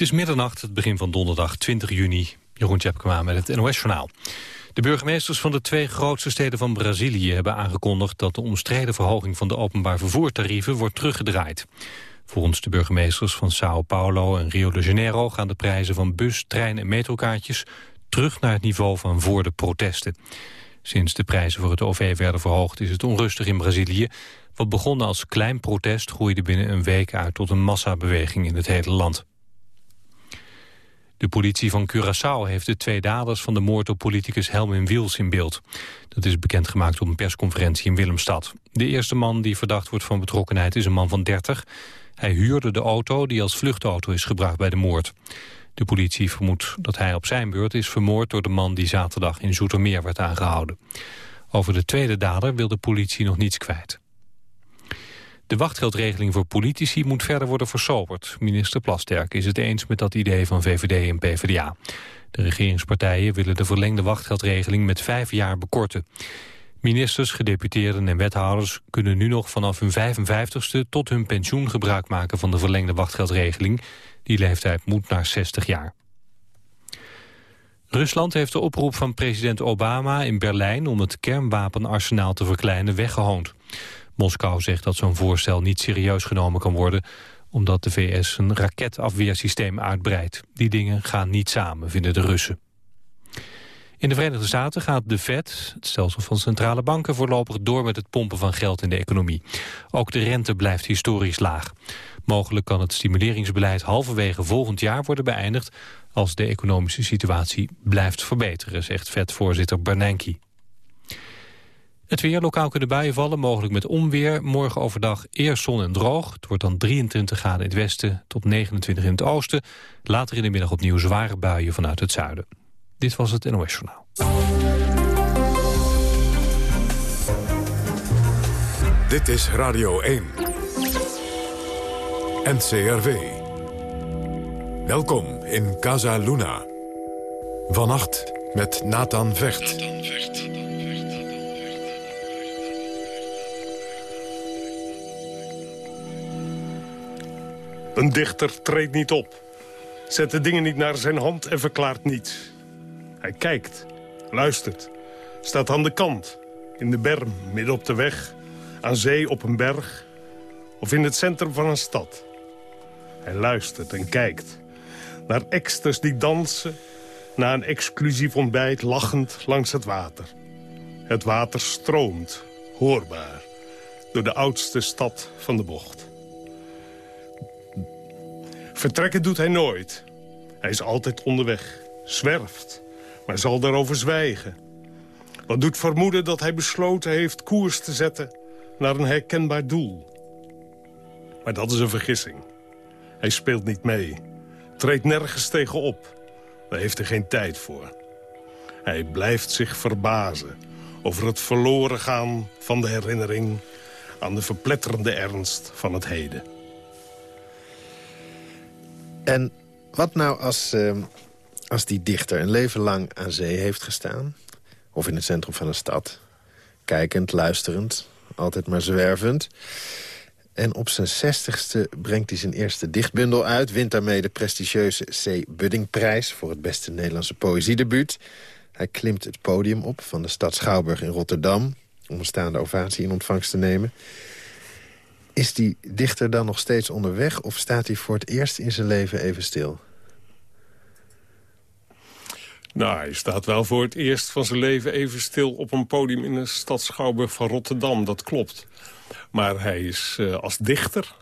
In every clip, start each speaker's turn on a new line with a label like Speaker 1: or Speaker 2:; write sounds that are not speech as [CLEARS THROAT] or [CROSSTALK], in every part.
Speaker 1: Het is middernacht, het begin van donderdag 20 juni. Jeroen Tjepkema met het NOS-journaal. De burgemeesters van de twee grootste steden van Brazilië hebben aangekondigd dat de omstreden verhoging van de openbaar vervoertarieven wordt teruggedraaid. Volgens de burgemeesters van Sao Paulo en Rio de Janeiro gaan de prijzen van bus, trein en metrokaartjes terug naar het niveau van voor de protesten. Sinds de prijzen voor het OV werden verhoogd is het onrustig in Brazilië. Wat begon als klein protest groeide binnen een week uit tot een massabeweging in het hele land. De politie van Curaçao heeft de twee daders van de moord op politicus Helmin Wiels in beeld. Dat is bekendgemaakt op een persconferentie in Willemstad. De eerste man die verdacht wordt van betrokkenheid is een man van 30. Hij huurde de auto die als vluchtauto is gebruikt bij de moord. De politie vermoedt dat hij op zijn beurt is vermoord door de man die zaterdag in Zoetermeer werd aangehouden. Over de tweede dader wil de politie nog niets kwijt. De wachtgeldregeling voor politici moet verder worden versoberd. Minister Plasterk is het eens met dat idee van VVD en PvdA. De regeringspartijen willen de verlengde wachtgeldregeling met vijf jaar bekorten. Ministers, gedeputeerden en wethouders kunnen nu nog vanaf hun 55ste tot hun pensioen gebruik maken van de verlengde wachtgeldregeling. Die leeftijd moet naar 60 jaar. Rusland heeft de oproep van president Obama in Berlijn om het kernwapenarsenaal te verkleinen weggehoond. Moskou zegt dat zo'n voorstel niet serieus genomen kan worden... omdat de VS een raketafweersysteem uitbreidt. Die dingen gaan niet samen, vinden de Russen. In de Verenigde Staten gaat de Fed, het stelsel van centrale banken... voorlopig door met het pompen van geld in de economie. Ook de rente blijft historisch laag. Mogelijk kan het stimuleringsbeleid halverwege volgend jaar worden beëindigd... als de economische situatie blijft verbeteren, zegt Fed-voorzitter Bernanke. Het weer, lokaal kunnen buien vallen, mogelijk met onweer. Morgen overdag eerst zon en droog. Het wordt dan 23 graden in het westen tot 29 in het oosten. Later in de middag opnieuw zware buien vanuit het zuiden. Dit was het NOS Journaal.
Speaker 2: Dit is Radio 1. NCRV. Welkom in Casa Luna. Vannacht met Nathan Vecht.
Speaker 3: Een dichter treedt niet op. Zet de dingen niet naar zijn hand en verklaart niets. Hij kijkt, luistert, staat aan de kant, in de berm, midden op de weg, aan zee op een berg of in het centrum van een stad. Hij luistert en kijkt naar eksters die dansen, na een exclusief ontbijt lachend langs het water. Het water stroomt, hoorbaar, door de oudste stad van de bocht. Vertrekken doet hij nooit. Hij is altijd onderweg, zwerft, maar zal daarover zwijgen. Wat doet vermoeden dat hij besloten heeft koers te zetten naar een herkenbaar doel. Maar dat is een vergissing. Hij speelt niet mee, treedt nergens tegenop. Daar heeft hij geen tijd voor. Hij blijft zich verbazen over het verloren gaan van de herinnering... aan de verpletterende ernst van het heden.
Speaker 4: En wat nou als, uh, als die dichter een leven lang aan zee heeft gestaan... of in het centrum van een stad, kijkend, luisterend, altijd maar zwervend... En op zijn zestigste brengt hij zijn eerste dichtbundel uit... wint daarmee de prestigieuze C. Buddingprijs... voor het beste Nederlandse poëziedebuut. Hij klimt het podium op van de stad Schouwburg in Rotterdam... om een staande ovatie in ontvangst te nemen. Is die dichter dan nog steeds onderweg... of staat hij voor het eerst in zijn leven even stil?
Speaker 3: Nou, hij staat wel voor het eerst van zijn leven even stil... op een podium in de stad Schouwburg van Rotterdam, dat klopt. Maar hij is uh, als dichter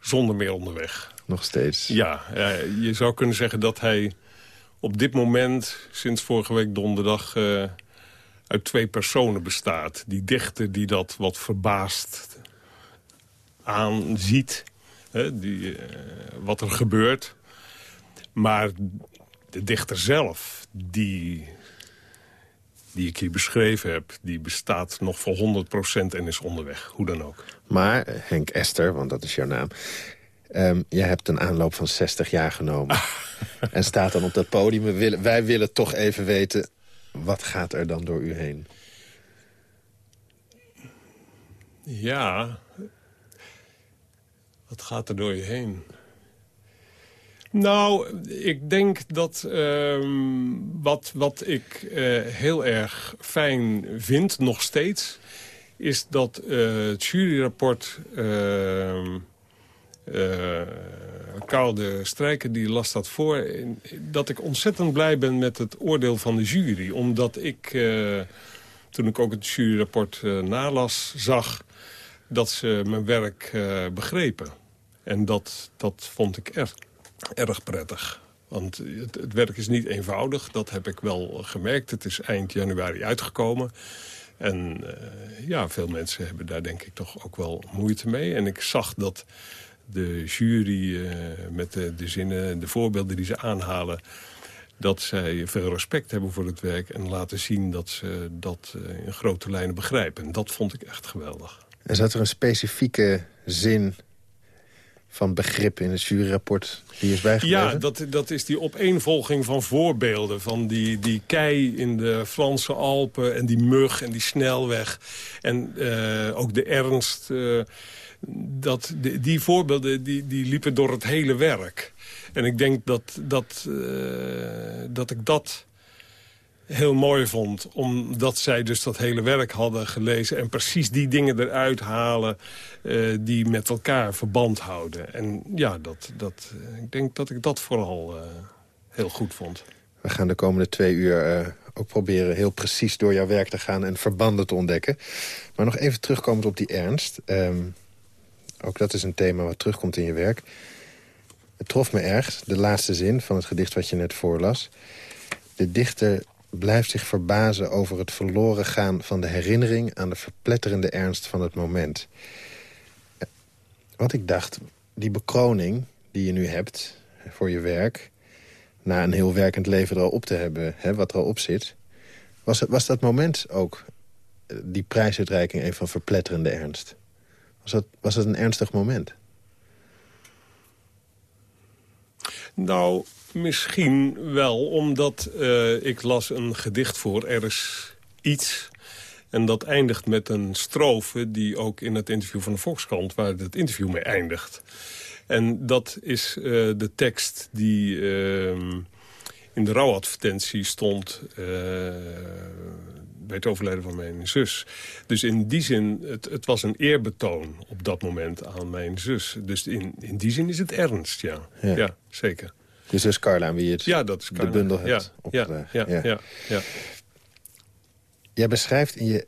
Speaker 3: zonder meer onderweg.
Speaker 4: Nog steeds?
Speaker 3: Ja, uh, je zou kunnen zeggen dat hij op dit moment... sinds vorige week donderdag uh, uit twee personen bestaat. Die dichter die dat wat verbaast aanziet. Hè, die, wat er gebeurt. Maar de dichter zelf, die die ik hier beschreven heb... die bestaat nog voor 100% en is onderweg, hoe dan ook.
Speaker 4: Maar Henk Esther, want dat is jouw naam... Um, jij hebt een aanloop van 60 jaar genomen. [LAUGHS] en staat dan op dat podium. Willen, wij willen toch even weten, wat gaat er dan door u heen?
Speaker 3: Ja, wat gaat er door je heen? Nou, ik denk dat ehm, wat, wat ik uh, heel erg fijn vind, nog steeds... is dat uh, het juryrapport... Uh, de Strijker die las dat voor... dat ik ontzettend blij ben met het oordeel van de jury. Omdat ik, toen ik ook het juryrapport nalas, zag... dat ze mijn werk begrepen. En dat, dat vond ik echt erg prettig. Want het, werk is niet eenvoudig, dat heb ik wel gemerkt. Het is eind januari uitgekomen. En uh, ja, veel mensen hebben daar denk ik toch ook wel moeite mee. En ik zag dat de jury uh, met de, zinnen, de voorbeelden die ze aanhalen... dat zij veel respect hebben voor het werk... en laten zien dat ze dat uh, in grote lijnen begrijpen. En dat vond ik echt geweldig.
Speaker 4: En zat er een specifieke zin van begrip in het juryrapport die is bijgebleven?
Speaker 3: Ja, dat, dat is die opeenvolging van voorbeelden. Van die, die kei in de Franse Alpen en die mug en die snelweg. En uh, ook de ernst. Uh, dat, die, voorbeelden die, die liepen door het hele werk. En ik denk dat, dat, uh, dat ik dat heel mooi vond. Omdat zij dus dat hele werk hadden gelezen... en precies die dingen eruit halen uh, die met elkaar verband houden. En ja, dat, dat, uh, ik denk dat ik dat vooral uh, heel goed vond.
Speaker 4: We gaan de komende twee uur ook proberen heel precies door jouw werk te gaan... en verbanden te ontdekken. Maar nog even terugkomend op die ernst. Um, ook dat is een thema wat terugkomt in je werk. Het trof me erg, de laatste zin van het gedicht wat je net voorlas. De dichter blijft zich verbazen over het verloren gaan van de herinnering... aan de verpletterende ernst van het moment. Wat ik dacht, die bekroning die je nu hebt voor je werk... na een heel werkend leven er al op te hebben, hè, wat er al op zit... Was, was dat moment ook, eh, die prijsuitreiking, een van verpletterende ernst? Was dat, was dat een ernstig moment?
Speaker 3: Nou, Misschien wel, omdat uh, ik las een gedicht voor Er is iets... En dat eindigt met een strofe die ook in het interview van de Volkskrant... waar het interview mee eindigt. En dat is uh, de tekst die uh, in de rouwadvertentie stond... Uh, bij het overlijden van mijn zus. Dus in die zin, het, het, was een eerbetoon op dat moment aan mijn zus. Dus in, in die zin is het ernst, ja. Ja, ja zeker.
Speaker 4: Dus dat is Carla aan wie je het,
Speaker 3: ja, dat is
Speaker 4: de bundel hebt
Speaker 3: ja, ja, ja, ja, ja.
Speaker 4: Jij beschrijft in, je,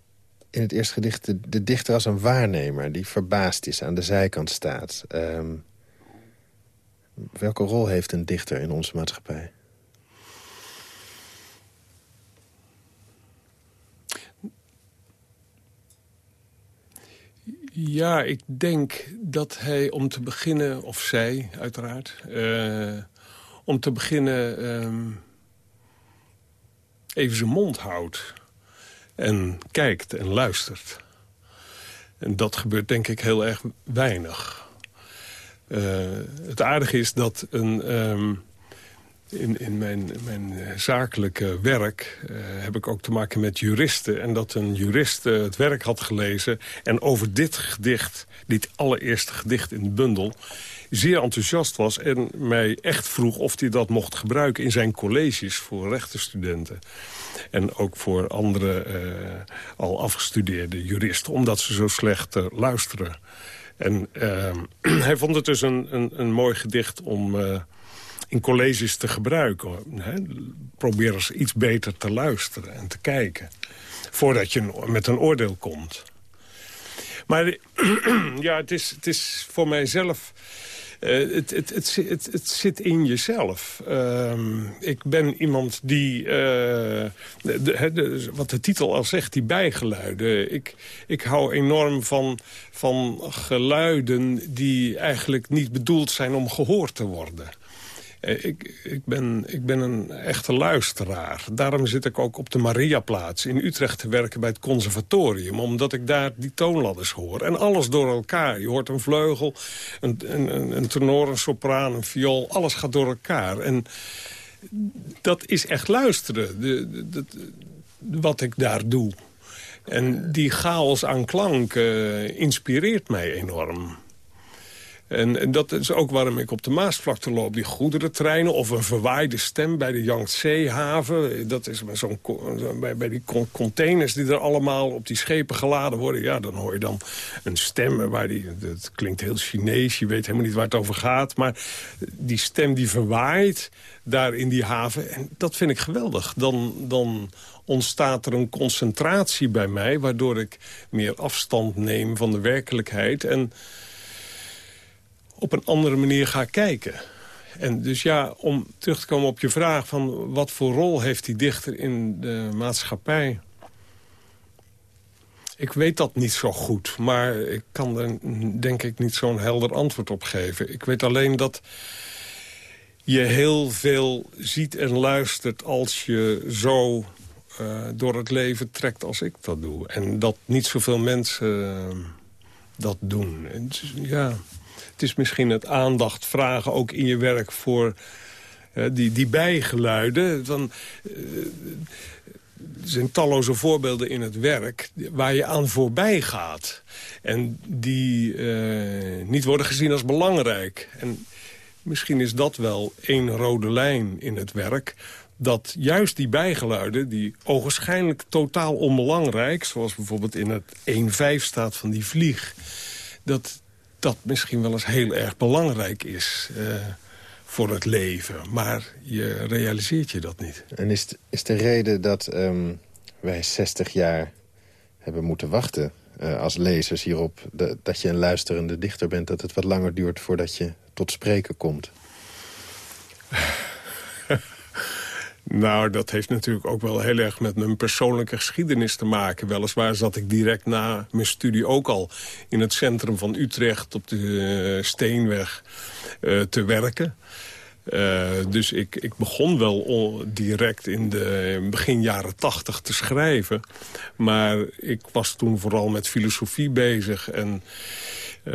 Speaker 4: in het eerste gedicht de, de, dichter als een waarnemer... die verbaasd is, aan de zijkant staat. Um, welke rol heeft een dichter in onze maatschappij?
Speaker 3: Ja, ik denk dat hij om te beginnen, of zij uiteraard... Uh, om te beginnen um, even zijn mond houdt. En kijkt en luistert. En dat gebeurt denk ik heel erg weinig. Uh, het aardige is dat een... Um, in, in mijn, mijn zakelijke werk uh, heb ik ook te maken met juristen. En dat een jurist uh, het werk had gelezen en over dit gedicht, dit allereerste gedicht in de bundel zeer enthousiast was en mij echt vroeg of hij dat mocht gebruiken in zijn colleges voor rechtenstudenten. En ook voor andere uh, al afgestudeerde juristen, omdat ze zo slecht uh, luisteren. En uh, [CLEARS THROAT] hij vond het dus een, een, een mooi gedicht om uh, in colleges te gebruiken. Hè? Probeer eens iets beter te luisteren en te kijken. Voordat je met een oordeel komt. Maar [CLEARS THROAT] ja, het is, het is voor mijzelf uh, het, het, het, het, zit in jezelf. Uh, ik ben iemand die, de, wat de titel al zegt, die bijgeluiden. Ik, ik hou enorm van, van geluiden die eigenlijk niet bedoeld zijn om gehoord te worden. Eh, ik, ik, ben, ik ben een echte luisteraar. Daarom zit ik ook op de Mariaplaats in Utrecht te werken bij het conservatorium. Omdat ik daar die toonladders hoor. En alles door elkaar. Je hoort een vleugel, een, een, een tenor, een sopraan, een viool. Alles gaat door elkaar. En dat is echt luisteren. De, wat ik daar doe. En die chaos aan klank uh, inspireert mij enorm. En, en, dat is ook waarom ik op de Maasvlakte loop. Die goederentreinen of een verwaaide stem bij de Yangtze-haven. Dat is zo'n bij, bij die containers die er allemaal op die schepen geladen worden. Ja, dan hoor je dan een stem waar die... Dat klinkt heel Chinees, je weet helemaal niet waar het over gaat. Maar die stem die verwaait daar in die haven. En dat vind ik geweldig. Dan, dan ontstaat er een concentratie bij mij... waardoor ik meer afstand neem van de werkelijkheid... en op een andere manier ga kijken. En dus ja, om terug te komen op je vraag... van wat voor rol heeft die dichter in de maatschappij... Ik weet dat niet zo goed, maar ik kan er denk ik niet zo'n helder antwoord op geven. Ik weet alleen dat je heel veel ziet en luistert als je zo uh, door het leven trekt als ik dat doe. En dat niet zoveel mensen uh, dat doen. En, ja, het is misschien het aandacht vragen ook in je werk voor uh, die, die bijgeluiden. Van, er zijn talloze voorbeelden in het werk waar je aan voorbij gaat. En die niet worden gezien als belangrijk. En misschien is dat wel één rode lijn in het werk dat juist die bijgeluiden, die ogenschijnlijk totaal onbelangrijk... zoals bijvoorbeeld in het 1-5 staat van die vlieg... dat dat misschien wel eens heel erg belangrijk is uh, voor het leven. Maar je realiseert je dat niet.
Speaker 4: En is, is de reden dat um, wij 60 jaar hebben moeten wachten... Uh, als lezers hierop, dat je een luisterende dichter bent... dat het wat langer duurt voordat je tot spreken komt?
Speaker 3: Nou, dat heeft natuurlijk ook wel heel erg met mijn persoonlijke geschiedenis te maken. Weliswaar zat ik direct na mijn studie ook al in het centrum van Utrecht... op de uh, Steenweg uh, te werken. Uh, dus ik, ik begon wel direct in de begin jaren tachtig te schrijven. Maar ik was toen vooral met filosofie bezig. En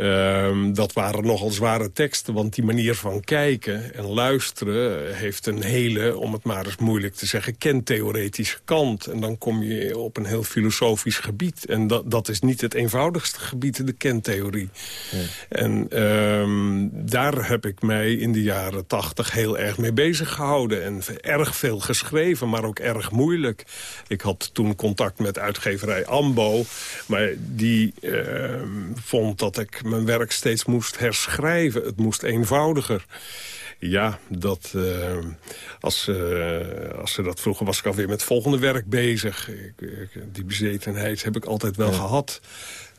Speaker 3: Um, dat waren nogal zware teksten, want die manier van kijken en luisteren... heeft een hele, om het maar eens moeilijk te zeggen, kentheoretische kant. En dan kom je op een heel filosofisch gebied. En dat, dat is niet het eenvoudigste gebied, de kentheorie. En um, daar heb ik mij in de jaren tachtig heel erg mee bezig gehouden. En erg veel geschreven, maar ook erg moeilijk. Ik had toen contact met uitgeverij Ambo, maar die uh, vond dat ik mijn werk steeds moest herschrijven. Het moest eenvoudiger. Ja, dat, uh, als, uh, als ze dat vroegen was ik alweer met volgende werk bezig. Ik, ik, die bezetenheid heb ik altijd wel gehad.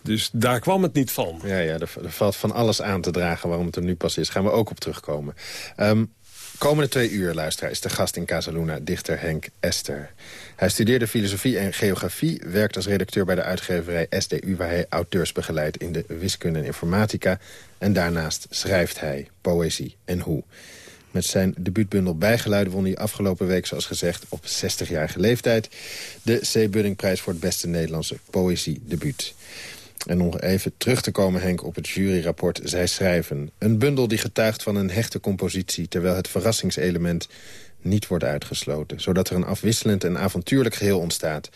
Speaker 3: Dus daar kwam het niet van.
Speaker 4: Ja, ja er, er, valt van alles aan te dragen waarom het er nu pas is. Gaan we ook op terugkomen. Um, komende twee uur, luisteraar, is de gast in Casaluna, dichter Henk Ester. Hij studeerde filosofie en geografie, werkt als redacteur bij de uitgeverij SDU... waar hij auteurs begeleidt in de wiskunde en informatica. En daarnaast schrijft hij poëzie en hoe. Met zijn debuutbundel Bijgeluiden won hij afgelopen week, zoals gezegd, op 60-jarige leeftijd... de C. Buddingprijs voor het beste Nederlandse poëziedebuut. En nog even terug te komen, Henk, op het juryrapport Zij schrijven. Een bundel die getuigt van een hechte compositie... terwijl het verrassingselement niet wordt uitgesloten. Zodat er een afwisselend en avontuurlijk geheel ontstaat.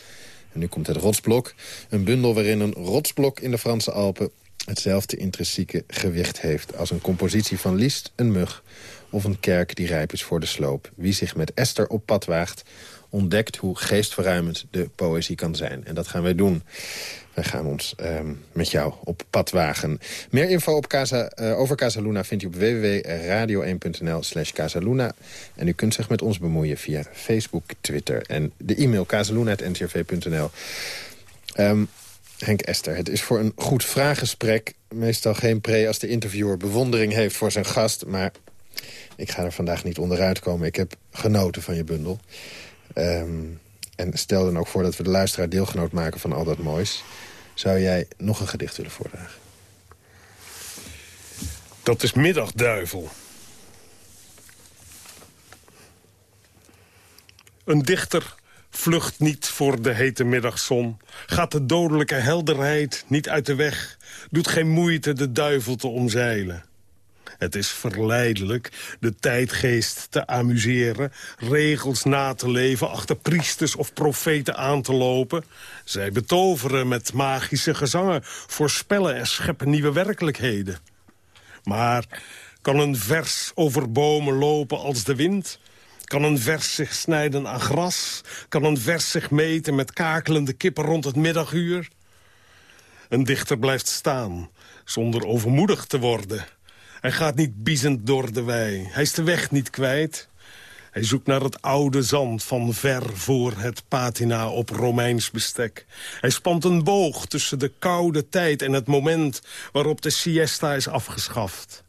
Speaker 4: En nu komt het rotsblok. Een bundel waarin een rotsblok in de Franse Alpen... hetzelfde intrinsieke gewicht heeft als een compositie van Liszt, een mug... of een kerk die rijp is voor de sloop. Wie zich met Esther op pad waagt ontdekt hoe geestverruimend de poëzie kan zijn. En dat gaan wij doen. Wij gaan ons ehm, met jou op pad wagen. Meer info op Casa, uh, over Casaluna vindt u op www.radio1.nl slash Casaluna. En u kunt zich met ons bemoeien via Facebook, Twitter en de e-mail casaluna.ntv.nl. Um, Henk Ester, het is voor een goed vraaggesprek meestal geen pre als de interviewer bewondering heeft voor zijn gast. Maar ik ga er vandaag niet onderuit komen. Ik heb genoten van je bundel. Um, en stel dan ook voor dat we de luisteraar deelgenoot maken van al dat moois. Zou jij nog een gedicht willen voordragen?
Speaker 3: Dat is Middagduivel. Een dichter vlucht niet voor de hete middagzon. Gaat de dodelijke helderheid niet uit de weg. Doet geen moeite de duivel te omzeilen. Het is verleidelijk de tijdgeest te amuseren... regels na te leven, achter priesters of profeten aan te lopen. Zij betoveren met magische gezangen, voorspellen en scheppen nieuwe werkelijkheden. Maar kan een vers over bomen lopen als de wind? Kan een vers zich snijden aan gras? Kan een vers zich meten met kakelende kippen rond het middaguur? Een dichter blijft staan, zonder overmoedig te worden. Hij gaat niet biezend door de wei. Hij is de weg niet kwijt. Hij zoekt naar het oude zand van ver voor het patina op Romeins bestek. Hij spant een boog tussen de koude tijd en het moment waarop de siesta is afgeschaft.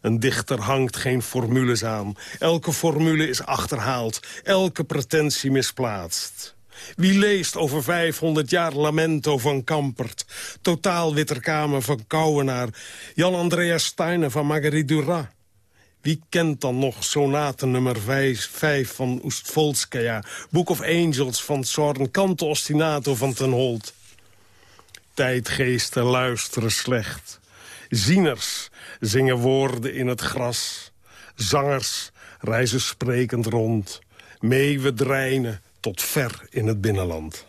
Speaker 3: Een dichter hangt geen formules aan. Elke formule is achterhaald. Elke pretentie misplaatst. Wie leest over 500 jaar Lamento van Kampert... Totaal Witterkamer van Kouwenaar... Jan Andreas Steiner van Marguerite Duras... Wie kent dan nog sonate nummer 5, van Oestvolskaya... Book of Angels van Zorn, Canto Ostinato van Ten Holt? Tijdgeesten luisteren slecht. Zieners zingen woorden in het gras. Zangers reizen sprekend rond. Meeuwen dreinen tot ver in het binnenland.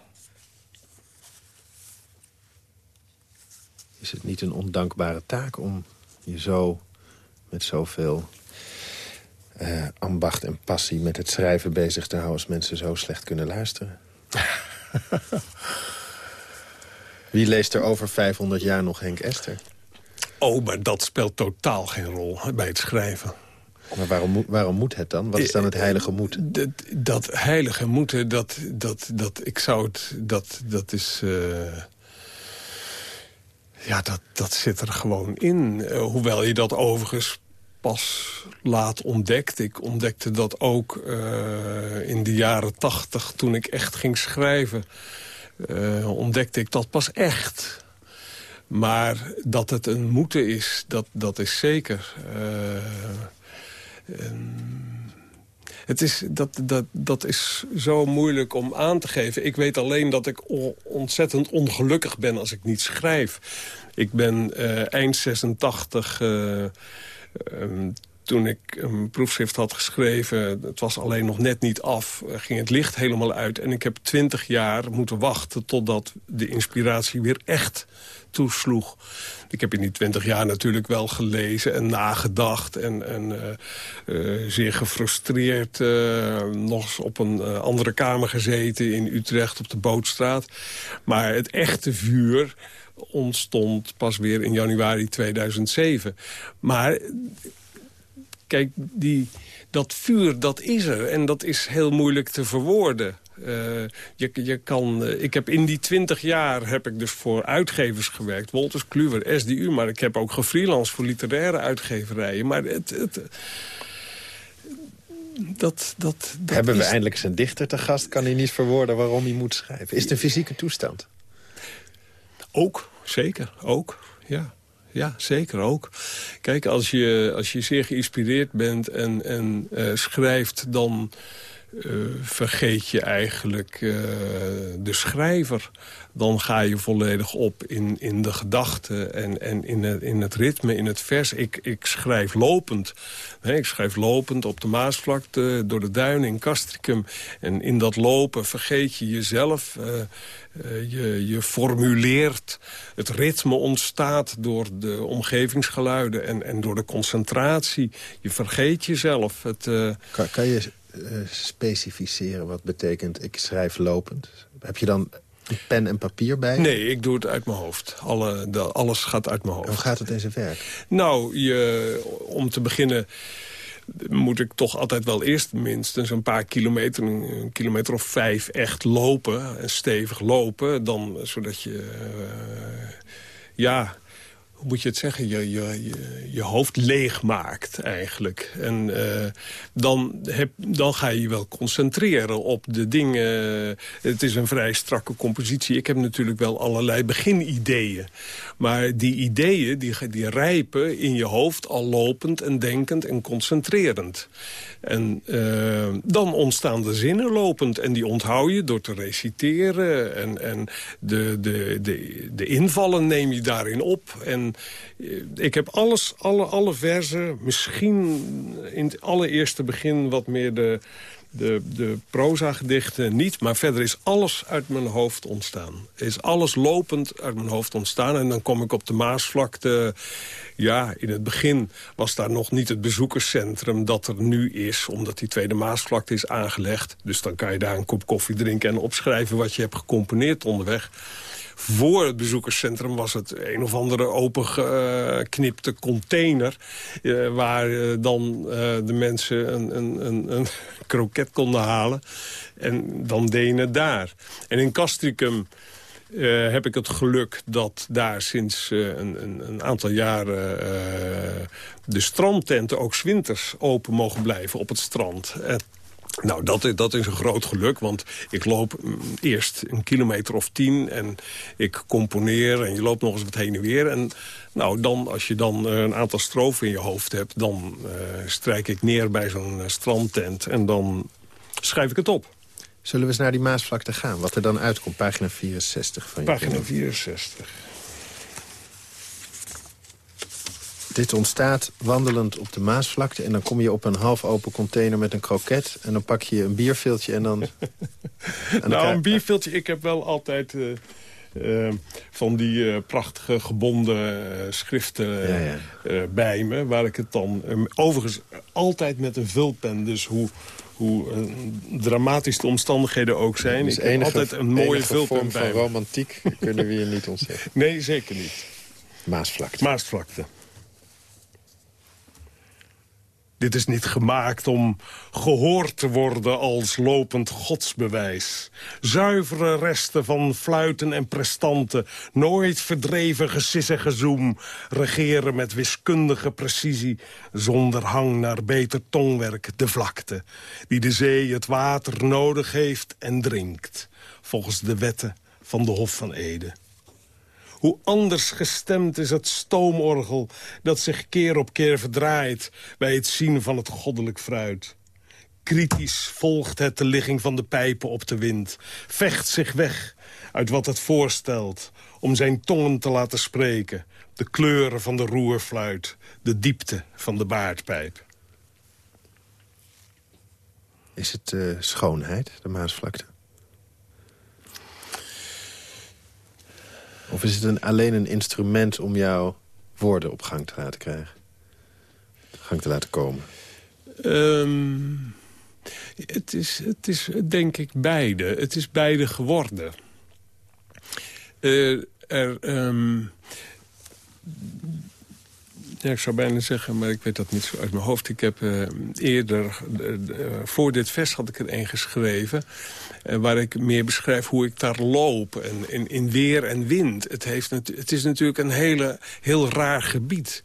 Speaker 4: Is het niet een ondankbare taak om je zo met zoveel uh, ambacht en passie met het schrijven bezig te houden... als mensen zo slecht kunnen luisteren? [LAUGHS] Wie leest er over 500 jaar nog Henk Esther?
Speaker 3: Oh, maar dat speelt totaal geen rol bij het schrijven.
Speaker 4: Maar waarom, waarom moet het dan? Wat is dan het heilige moeten?
Speaker 3: Dat, dat heilige moeten, dat, dat, dat, ik zou het, dat, dat is... Uh, ja, dat, dat zit er gewoon in. Uh, hoewel je dat overigens pas laat ontdekt. Ik ontdekte dat ook uh, in de jaren tachtig, toen ik echt ging schrijven. ontdekte ik dat pas echt. Maar dat het een moeten is, dat, dat is zeker. Het is, dat, dat, dat is zo moeilijk om aan te geven. Ik weet alleen dat ik ontzettend ongelukkig ben als ik niet schrijf. Ik ben uh, eind 86... Uh, um, toen ik een proefschrift had geschreven, het was alleen nog net niet af, ging het licht helemaal uit. En ik heb twintig jaar moeten wachten totdat de inspiratie weer echt toesloeg. Ik heb in die twintig jaar natuurlijk wel gelezen en nagedacht... en, uh, uh, zeer gefrustreerd uh, nog eens op een andere kamer gezeten in Utrecht op de Bootstraat. Maar het echte vuur ontstond pas weer in januari 2007. Maar kijk, die, dat vuur, dat is er. En dat is heel moeilijk te verwoorden. Uh, je, je kan, uh, ik heb in die twintig jaar heb ik dus voor uitgevers gewerkt. Wolters Kluwer, SDU. Maar ik heb ook gefreelance voor literaire uitgeverijen. Maar het... het dat, dat, dat
Speaker 4: Hebben we eindelijk zijn dichter te gast? Kan hij niet verwoorden waarom hij moet schrijven? Is het een fysieke toestand?
Speaker 3: Ook, zeker, ook, ja. Ja, zeker ook. Kijk, als je, als je zeer geïnspireerd bent en, en uh, schrijft... dan vergeet je eigenlijk uh, de schrijver. Dan ga je volledig op in, in de gedachten en, en in, het, in het ritme, in het vers. Ik, ik schrijf lopend. Nee, ik schrijf lopend op de Maasvlakte, door de duinen in Castricum. En in dat lopen vergeet je jezelf. Uh, je, je formuleert. Het ritme ontstaat door de omgevingsgeluiden en, en door de concentratie. Je vergeet jezelf. Het,
Speaker 4: kan, je specificeren wat betekent ik schrijf lopend? Heb je dan pen en papier bij?
Speaker 3: Nee, ik doe het uit mijn hoofd. Alle, de, alles gaat uit mijn hoofd.
Speaker 4: Hoe gaat het in zijn werk?
Speaker 3: Nou, je, om te beginnen moet ik toch altijd wel eerst minstens een paar kilometer, een kilometer of vijf echt lopen. En stevig lopen, dan, zodat je... Uh, ja, moet je het zeggen, je, je, je, hoofd leeg maakt eigenlijk. En uh, dan, heb, dan ga je je wel concentreren op de dingen. Het is een vrij strakke compositie. Ik heb natuurlijk wel allerlei beginideeën. Maar die ideeën die, die rijpen in je hoofd al lopend en denkend en concentrerend. En uh, dan ontstaan de zinnen lopend. En die onthoud je door te reciteren. En, en de, de, de, de invallen neem je daarin op. En ik heb alles, alle, alle versen, misschien in het allereerste begin wat meer de De, de proza-gedichten niet, maar verder is alles uit mijn hoofd ontstaan. Is alles lopend uit mijn hoofd ontstaan. En dan kom ik op de Maasvlakte. Ja, in het begin was daar nog niet het bezoekerscentrum dat er nu is. Omdat die Tweede Maasvlakte is aangelegd. Dus dan kan je daar een kop koffie drinken en opschrijven wat je hebt gecomponeerd onderweg voor het bezoekerscentrum was het een of andere opengeknipte container... Uh, waar uh, dan uh, de mensen een, een, een, een [LAUGHS] kroket konden halen. En dan deden daar. En in Castricum... Heb ik het geluk dat daar sinds een, een, een, aantal jaren de strandtenten ook winters open mogen blijven op het strand. Nou, dat, dat is een groot geluk, want ik loop mm, eerst een kilometer of tien... en ik componeer en je loopt nog eens wat heen en weer. En nou, dan, als je dan eh, een aantal strofen in je hoofd hebt... dan uh, strijk ik neer bij zo'n uh, strandtent en dan schrijf ik het op.
Speaker 4: Zullen we eens naar die Maasvlakte gaan? Wat er dan uitkomt, pagina 64 van je
Speaker 3: Pagina 64.
Speaker 4: Dit ontstaat wandelend op de Maasvlakte... en dan kom je op een half open container met een kroket... en dan pak je een bierviltje en dan... [LAUGHS]
Speaker 3: nou, een bierviltje, ik heb wel altijd... Uh, uh, van die uh, prachtige gebonden schriften ja, ja. bij me... waar ik het dan... overigens altijd met een vulpen, dus hoe hoe dramatisch de omstandigheden ook zijn.
Speaker 4: Dus ik heb altijd een mooie vulpen bij van romantiek kunnen we hier niet [LAUGHS] ontzeggen.
Speaker 3: Nee, zeker niet.
Speaker 4: Maasvlakte.
Speaker 3: Maasvlakte. Dit is niet gemaakt om gehoord te worden als lopend godsbewijs. Zuivere resten van fluiten en prestanten, nooit verdreven gesis en gezoem, regeren met wiskundige precisie, zonder hang naar beter tongwerk de vlakte, die de zee het water nodig heeft en drinkt, volgens de wetten van de Hof van Ede. Hoe anders gestemd is het stoomorgel dat zich keer op keer verdraait... bij het zien van het goddelijk fruit. Kritisch volgt het de ligging van de pijpen op de wind. Vecht zich weg uit wat het voorstelt om zijn tongen te laten spreken. De kleuren van de roerfluit, de diepte van de baardpijp.
Speaker 4: Is het uh, schoonheid, de Maasvlakte? Of is het een, alleen een instrument om jouw woorden op gang te laten krijgen? Gang te laten komen?
Speaker 3: Um, het, is, het is denk ik beide. Het is beide geworden. Uh, er, um, ja, ik zou bijna zeggen, maar ik weet dat niet zo uit mijn hoofd. Ik heb uh, eerder, uh, voor dit vers had ik er een geschreven... Waar ik meer beschrijf hoe ik daar loop. En in, in weer en wind. Het, heeft, het is natuurlijk een hele, heel raar gebied.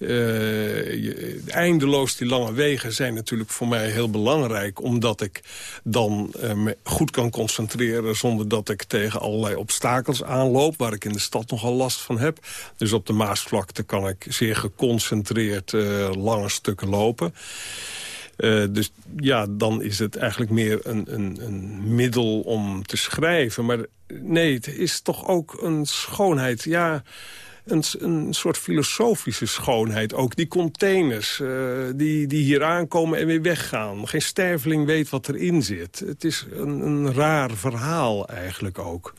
Speaker 3: Uh, eindeloos die lange wegen zijn natuurlijk voor mij heel belangrijk. Omdat ik dan uh, me goed kan concentreren zonder dat ik tegen allerlei obstakels aanloop. Waar ik in de stad nogal last van heb. Dus op de Maasvlakte kan ik zeer geconcentreerd uh, lange stukken lopen. Dus ja, dan is het eigenlijk meer een, een, een middel om te schrijven. Maar nee, het is toch ook een schoonheid. Ja, een, een soort filosofische schoonheid. Ook die containers uh, die, die hier aankomen en weer weggaan. Geen sterveling weet wat erin zit. Het is een, een raar verhaal eigenlijk ook.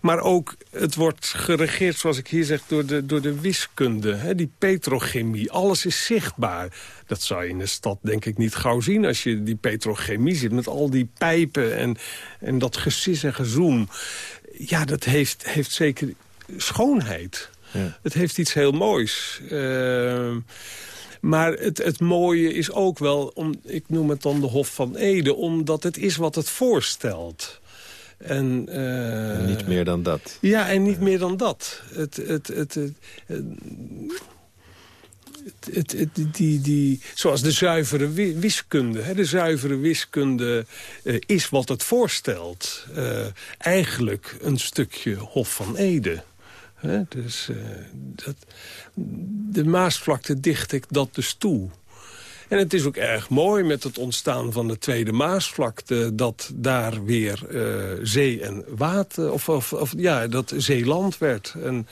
Speaker 3: Maar ook, het wordt geregeerd, zoals ik hier zeg, door de, door de wiskunde. Hè, die petrochemie, alles is zichtbaar. Dat zou je in de stad denk ik niet gauw zien... als je die petrochemie ziet met al die pijpen en, en dat gesis en gezoem. Ja, dat heeft, heeft zeker schoonheid. Ja. Het heeft iets heel moois. Uh, maar het, het mooie is ook wel, om, ik noem het dan de Hof van Ede... omdat het is wat het voorstelt. En, uh,
Speaker 4: niet meer dan dat.
Speaker 3: Ja, en niet meer dan dat. Het, het, het, het, het, het, die, die, zoals de zuivere wiskunde. Hè, de zuivere wiskunde uh, is wat het voorstelt. Uh, eigenlijk een stukje Hof van Ede. Dus uh, dat, de Maasvlakte dicht ik dat dus toe. En het is ook erg mooi met het ontstaan van de Tweede Maasvlakte... dat daar weer uh, zee en water, of, of, of, ja, dat zeeland werd. En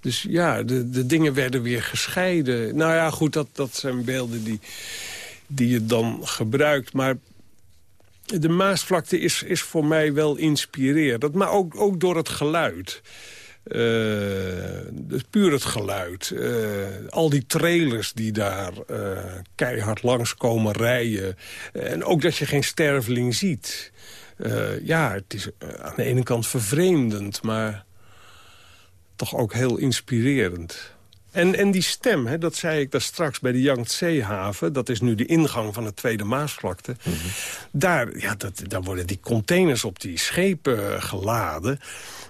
Speaker 3: dus ja, de, de dingen werden weer gescheiden. Nou ja, goed, dat, dat zijn beelden die, die je dan gebruikt. Maar de Maasvlakte is, is voor mij wel inspirerend. Maar ook, ook door het geluid. Uh, dus puur het geluid. Uh, al die trailers die daar uh, keihard langskomen rijden. en ook dat je geen sterveling ziet. ja, het is aan de ene kant vervreemdend, maar toch ook heel inspirerend. En, en die stem, hè, dat zei ik daar straks bij de Yangtze-haven... dat is nu de ingang van de Tweede Maasvlakte. Mhm. daar, ja, dat, daar worden die containers op die schepen geladen...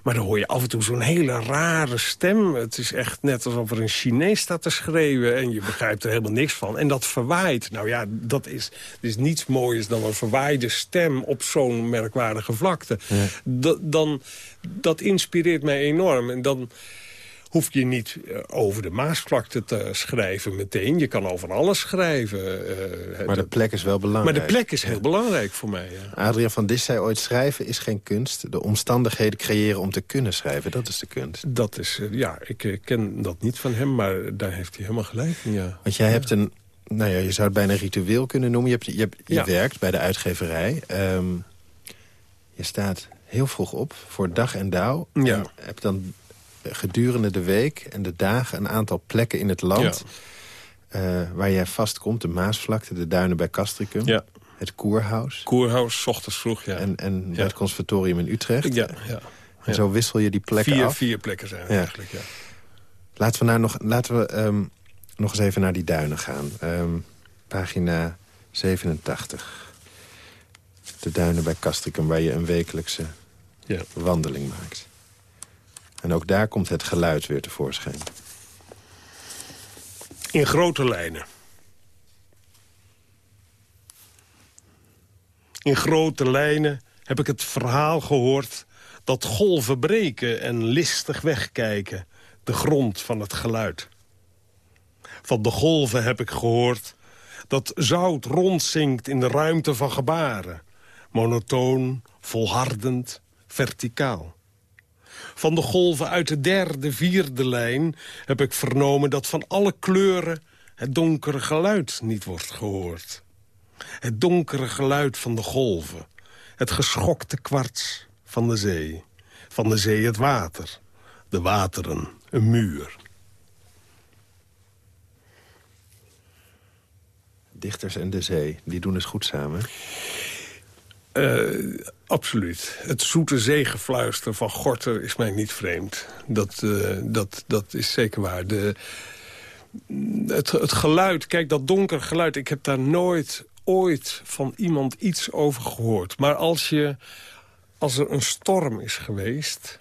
Speaker 3: Maar dan hoor je af en toe zo'n hele rare stem. Het is echt net alsof er een Chinees staat te schreeuwen... en je begrijpt er helemaal niks van. En dat verwaait. Nou ja, dat is, is niets moois dan een verwaaide stem... op zo'n merkwaardige vlakte. dan, dat inspireert mij enorm. En dan hoef je niet eh, over de Maasvlakte te schrijven meteen. Je kan over alles schrijven.
Speaker 4: Eh, maar de plek is wel belangrijk.
Speaker 3: Maar de plek is heel belangrijk voor mij. Ja.
Speaker 4: Adriaan van Dis zei ooit, schrijven is geen kunst. De omstandigheden creëren om te kunnen schrijven, dat is de kunst.
Speaker 3: Dat is, eh, ja, ik ken dat niet van hem, maar daar heeft hij helemaal gelijk in, ja.
Speaker 4: Want jij hebt een, nou ja, je zou het bijna ritueel kunnen noemen. Je, hebt, je, hebt, je werkt bij de uitgeverij. Ehm, je staat heel vroeg op voor dag en dauw. Ja. En hebt dan gedurende de week en de dagen een aantal plekken in het land... Uh, waar jij vastkomt. De Maasvlakte, de duinen bij Castricum. Ja. Het Koerhuis.
Speaker 3: Koerhuis, ochtends vroeg, ja.
Speaker 4: En, en bij het conservatorium in Utrecht.
Speaker 3: Ja, ja.
Speaker 4: En zo wissel je die plekken
Speaker 3: vier,
Speaker 4: af.
Speaker 3: Vier plekken zijn eigenlijk, ja.
Speaker 4: Laten we, nou nog, laten we ehm, nog eens even naar die duinen gaan. Um, pagina 87. De duinen bij Castricum, waar je een wekelijkse ja. wandeling maakt. En ook daar komt het geluid weer tevoorschijn.
Speaker 3: In grote lijnen. In grote lijnen heb ik het verhaal gehoord... dat golven breken en listig wegkijken. De grond van het geluid. Van de golven heb ik gehoord... dat zout rondzinkt in de ruimte van gebaren. Monotoon, volhardend, verticaal. Van de golven uit de derde, vierde lijn heb ik vernomen dat van alle kleuren het donkere geluid niet wordt gehoord. Het donkere geluid van de golven. Het geschokte kwarts van de zee. Van de zee het water. De wateren een muur.
Speaker 4: Dichters en de zee, die doen het goed samen.
Speaker 3: Uh, absoluut. Het zoete zegefluister van Gorter is mij niet vreemd. Dat, uh, dat, dat is zeker waar. De, het, het geluid, kijk, dat donker geluid... ik heb daar nooit ooit van iemand iets over gehoord. Maar als, je, als er een storm is geweest...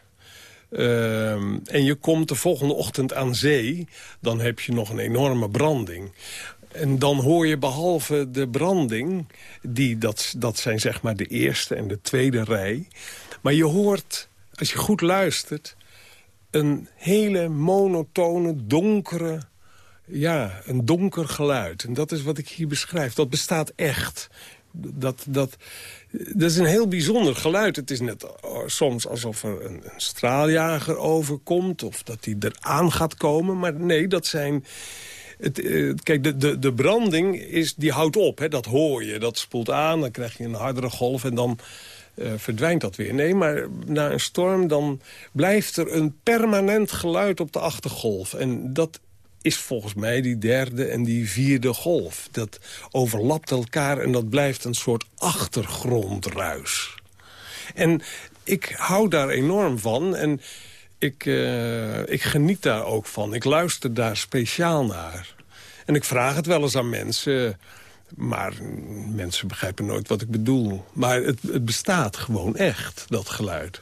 Speaker 3: Uh, en je komt de volgende ochtend aan zee... dan heb je nog een enorme branding. En dan hoor je behalve de branding, die, dat, dat zijn zeg maar de eerste en de tweede rij. Maar je hoort, als je goed luistert, een hele monotone, donkere, ja, een donker geluid. En dat is wat ik hier beschrijf. Dat bestaat echt. Dat, dat, dat is een heel bijzonder geluid. Het is net soms alsof er een, een straaljager overkomt... of dat hij eraan gaat komen. Maar nee, dat zijn het, uh, kijk, de, de, de branding is, die houdt op. Hè? Dat hoor je, dat spoelt aan, dan krijg je een hardere golf... en dan uh, verdwijnt dat weer. Nee, maar na een storm dan blijft er een permanent geluid op de achtergolf. En dat is volgens mij die derde en die vierde golf. Dat overlapt elkaar en dat blijft een soort achtergrondruis. En ik hou daar enorm van en ik, uh, ik geniet daar ook van. Ik luister daar speciaal naar. En ik vraag het wel eens aan mensen... Maar mensen begrijpen nooit wat ik bedoel. Maar het, het bestaat gewoon echt, dat geluid.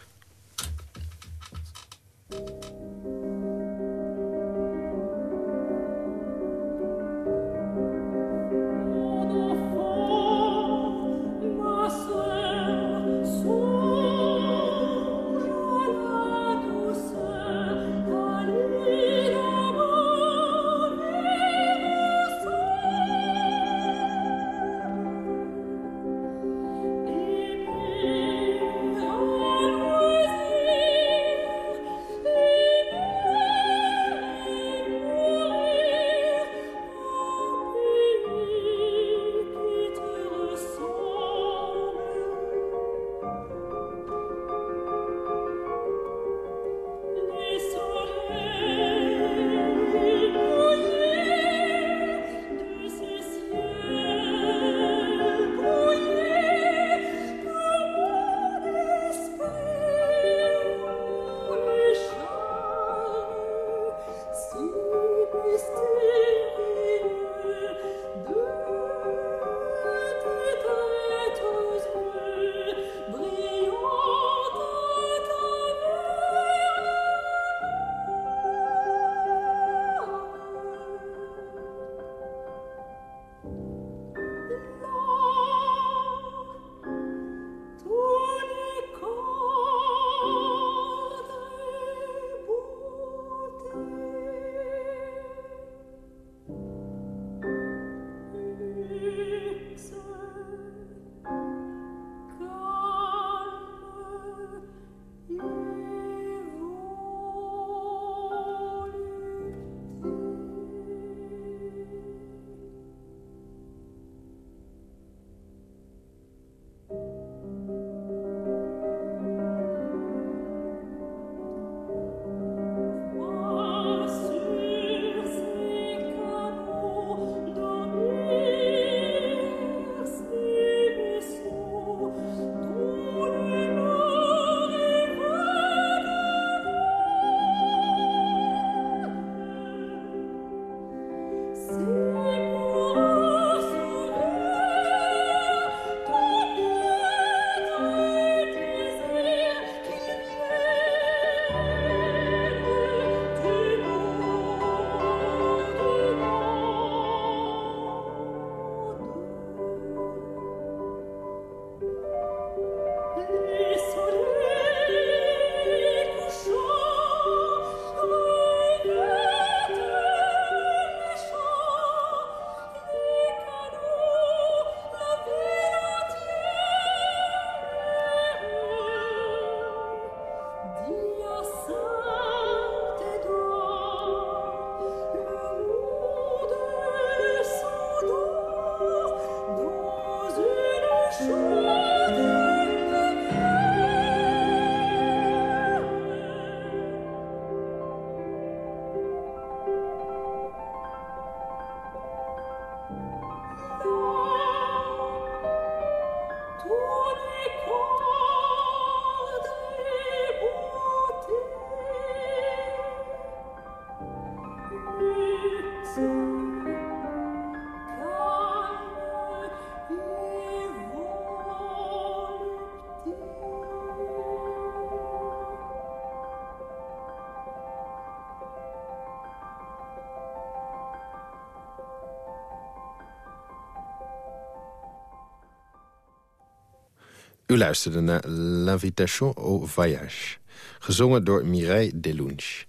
Speaker 4: U luisterde naar L'Invitation au Voyage. Gezongen door Mireille Delunche.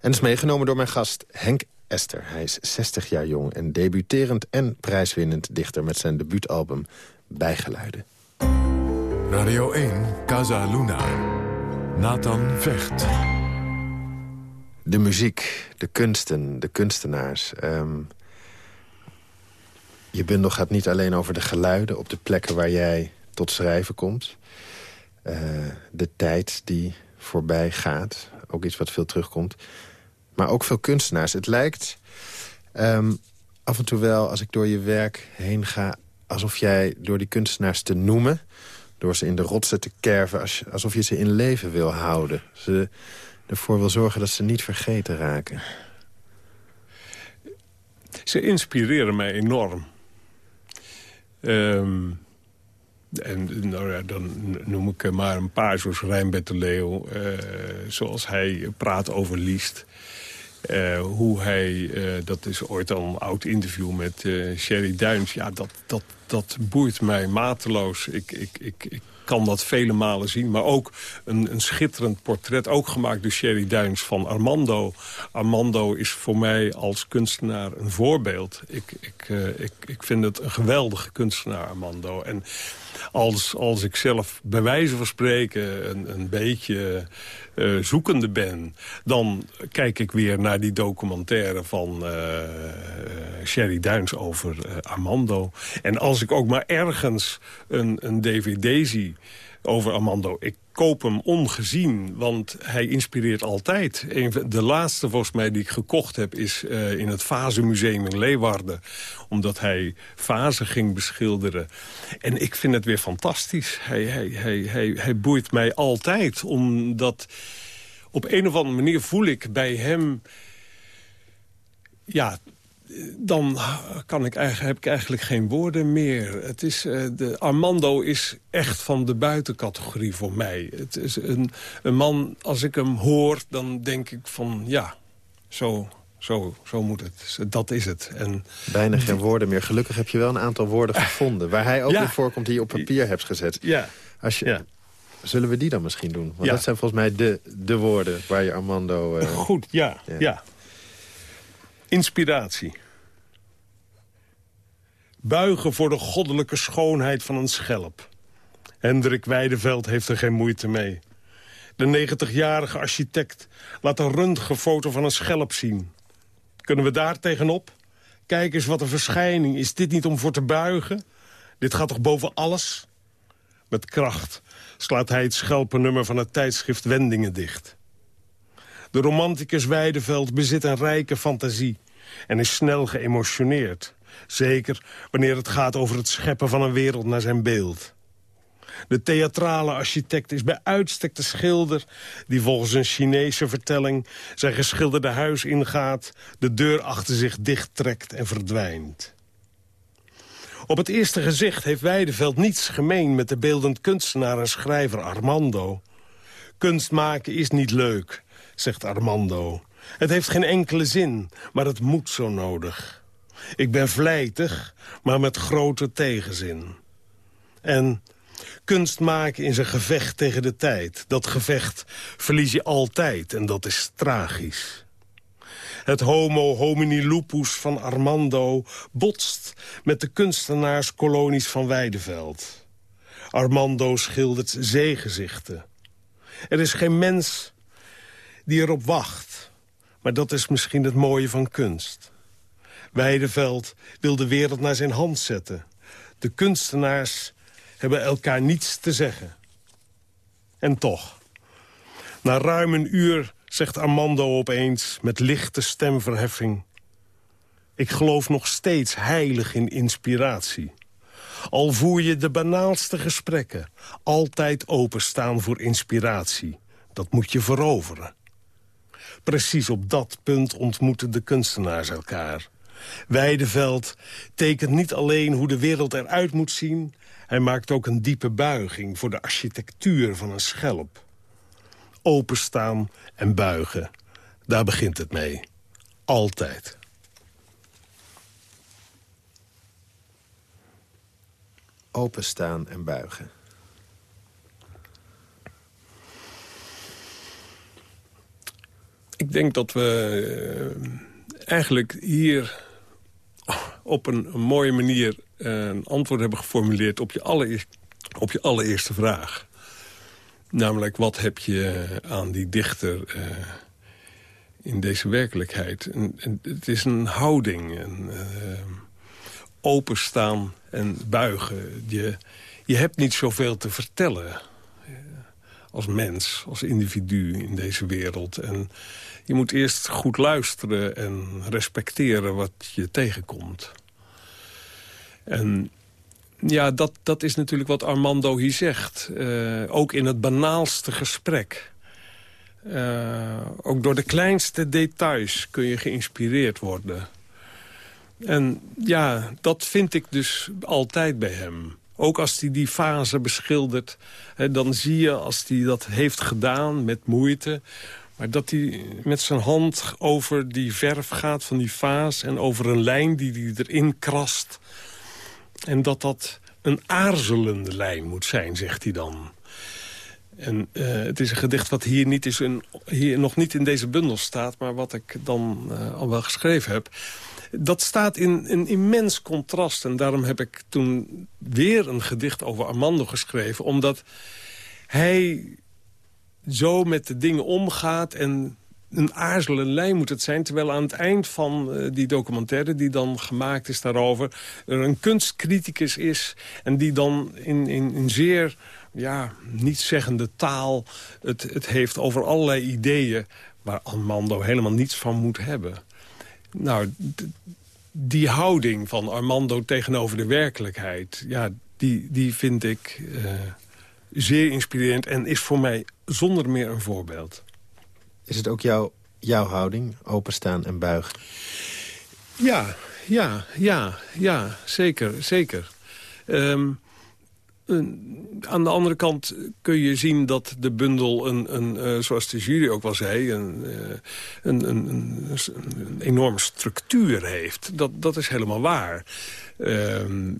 Speaker 4: En is meegenomen door mijn gast Henk Esther. Hij is 60 jaar jong en debuterend en prijswinnend dichter... met zijn debuutalbum Bijgeluiden.
Speaker 2: Radio 1, Casa Luna. Nathan Vecht.
Speaker 4: De muziek, de kunsten, de kunstenaars. Um, je bundel gaat niet alleen over de geluiden op de plekken waar jij tot schrijven komt. Uh, de tijd die voorbij gaat. Ook iets wat veel terugkomt. Maar ook veel kunstenaars. Het lijkt um, af en toe wel, als ik door je werk heen ga... alsof jij door die kunstenaars te noemen... door ze in de rotsen te kerven... alsof je ze in leven wil houden. Ze ervoor wil zorgen dat ze niet vergeten raken.
Speaker 3: Ze inspireren mij enorm. Um, en nou ja, dan noem ik maar een paar, zoals Rijnbert de Leeuw... Uh, zoals hij praat over Liest. Uh, hoe hij, uh, dat is ooit al een oud interview met Sherry Duins... ja, dat, dat, dat boeit mij mateloos. Ik, ik, ik, ik kan dat vele malen zien. Maar ook een, een schitterend portret, ook gemaakt door Sherry Duins van Armando. Armando is voor mij als kunstenaar een voorbeeld. Ik, ik, ik, ik vind het een geweldige kunstenaar, Armando. En als, als ik zelf bij wijze van spreken een, een beetje uh, zoekende ben... dan kijk ik weer naar die documentaire van uh, Sherry Duins over Armando. En als ik ook maar ergens een, een dvd zie over Armando. Ik koop hem ongezien, want hij inspireert altijd. de laatste volgens mij die ik gekocht heb is uh, in het Vazenmuseum in Leeuwarden. Omdat hij vazen ging beschilderen. En ik vind het weer fantastisch. Hij, hij, hij, hij, hij boeit mij altijd, omdat op een of andere manier voel ik bij hem... Ja, dan kan ik eigenlijk, heb ik eigenlijk geen woorden meer. Het is, uh, de Armando is echt van de buitencategorie voor mij. Het is een, een man, als ik hem hoor, dan denk ik van ja, zo, zo, zo moet het. Dat is het. En
Speaker 4: Bijna geen woorden meer. Gelukkig heb je wel een aantal woorden gevonden... waar hij ook ja. in voorkomt die je op papier hebt gezet.
Speaker 3: Ja.
Speaker 4: Als je,
Speaker 3: ja.
Speaker 4: Zullen we die dan misschien doen? Want
Speaker 3: Ja.
Speaker 4: dat zijn volgens mij de, de woorden waar je Armando... eh,
Speaker 3: Goed, ja,
Speaker 4: Ja.
Speaker 3: Inspiratie. Buigen voor de goddelijke schoonheid van een schelp. Hendrik Weideveld heeft er geen moeite mee. De 90-jarige architect laat een röntgenfoto van een schelp zien. Kunnen we daar tegenop? Kijk eens wat een verschijning. Is dit niet om voor te buigen? Dit gaat toch boven alles? Met kracht slaat hij het schelpennummer van het tijdschrift Wendingen dicht. De romanticus Weideveld bezit een rijke fantasie en is snel geëmotioneerd. Zeker wanneer het gaat over het scheppen van een wereld naar zijn beeld. De theatrale architect is bij uitstek de schilder... die volgens een Chinese vertelling zijn geschilderde huis ingaat... de deur achter zich dichttrekt en verdwijnt. Op het eerste gezicht heeft Weideveld niets gemeen... met de beeldend kunstenaar en schrijver Armando. Kunst maken is niet leuk, zegt Armando. Het heeft geen enkele zin, maar het moet zo nodig. Ik ben vlijtig, maar met grote tegenzin. En kunst maken is een gevecht tegen de tijd. Dat gevecht verlies je altijd en dat is tragisch. Het homo homini lupus van Armando botst met de kunstenaarskolonies van Weideveld. Armando schildert zeegezichten. Er is geen mens die erop wacht. Maar dat is misschien het mooie van kunst. Weideveld wil de wereld naar zijn hand zetten. De kunstenaars
Speaker 5: hebben elkaar niets te zeggen. En toch. Na ruim een uur zegt Armando opeens met lichte stemverheffing... Ik geloof nog steeds heilig in inspiratie. Al voer je de banaalste gesprekken. Altijd openstaan voor inspiratie. Dat moet je veroveren. Precies op dat punt ontmoeten de kunstenaars elkaar. Weideveld tekent niet alleen hoe de wereld eruit moet zien... hij maakt ook een diepe buiging voor de architectuur van een schelp. Openstaan en buigen, daar begint het mee. Altijd.
Speaker 4: Openstaan en buigen.
Speaker 3: Ik denk dat we eh, eigenlijk hier op een, mooie manier eh, een antwoord hebben geformuleerd op je, op je allereerste vraag. Namelijk, wat heb je aan die dichter uh, in deze werkelijkheid? Het is een houding, openstaan en buigen. Je, je hebt niet zoveel te vertellen als mens, als individu in deze wereld. En je moet eerst goed luisteren en respecteren wat je tegenkomt. En ja, dat, dat is natuurlijk wat Armando hier zegt. Uh, ook in het banaalste gesprek. Uh, ook door de kleinste details kun je geïnspireerd worden. En ja, dat vind ik dus altijd bij hem. Ook als hij die fase beschildert, hè, dan zie je als hij dat heeft gedaan met moeite... maar dat hij met zijn hand over die verf gaat van die vaas... en over een lijn die hij erin krast. En dat dat een aarzelende lijn moet zijn, zegt hij dan. En uh, het is een gedicht wat hier, niet is hier nog niet in deze bundel staat... maar wat ik dan uh, al wel geschreven heb dat staat in een immens contrast. En daarom heb ik toen weer een gedicht over Armando geschreven. Omdat hij zo met de dingen omgaat en een aarzelende lijn moet het zijn. Terwijl aan het eind van uh, die documentaire die dan gemaakt is daarover... er een kunstcriticus is en die dan in, in, in zeer ja, niet-zeggende taal... Het, het heeft over allerlei ideeën waar Armando helemaal niets van moet hebben. Nou, die houding van Armando tegenover de werkelijkheid... ja, die, die vind ik uh, zeer inspirerend en is voor mij zonder meer een voorbeeld.
Speaker 4: Is het ook jouw, jouw houding, openstaan en buigen?
Speaker 3: Ja, ja, ja, ja, zeker, zeker. Um, aan de andere kant kun je zien dat de bundel, een, een, uh, zoals de jury ook wel zei... Een, uh, een, een, een, enorme structuur heeft. Dat, dat is helemaal waar. Ehm,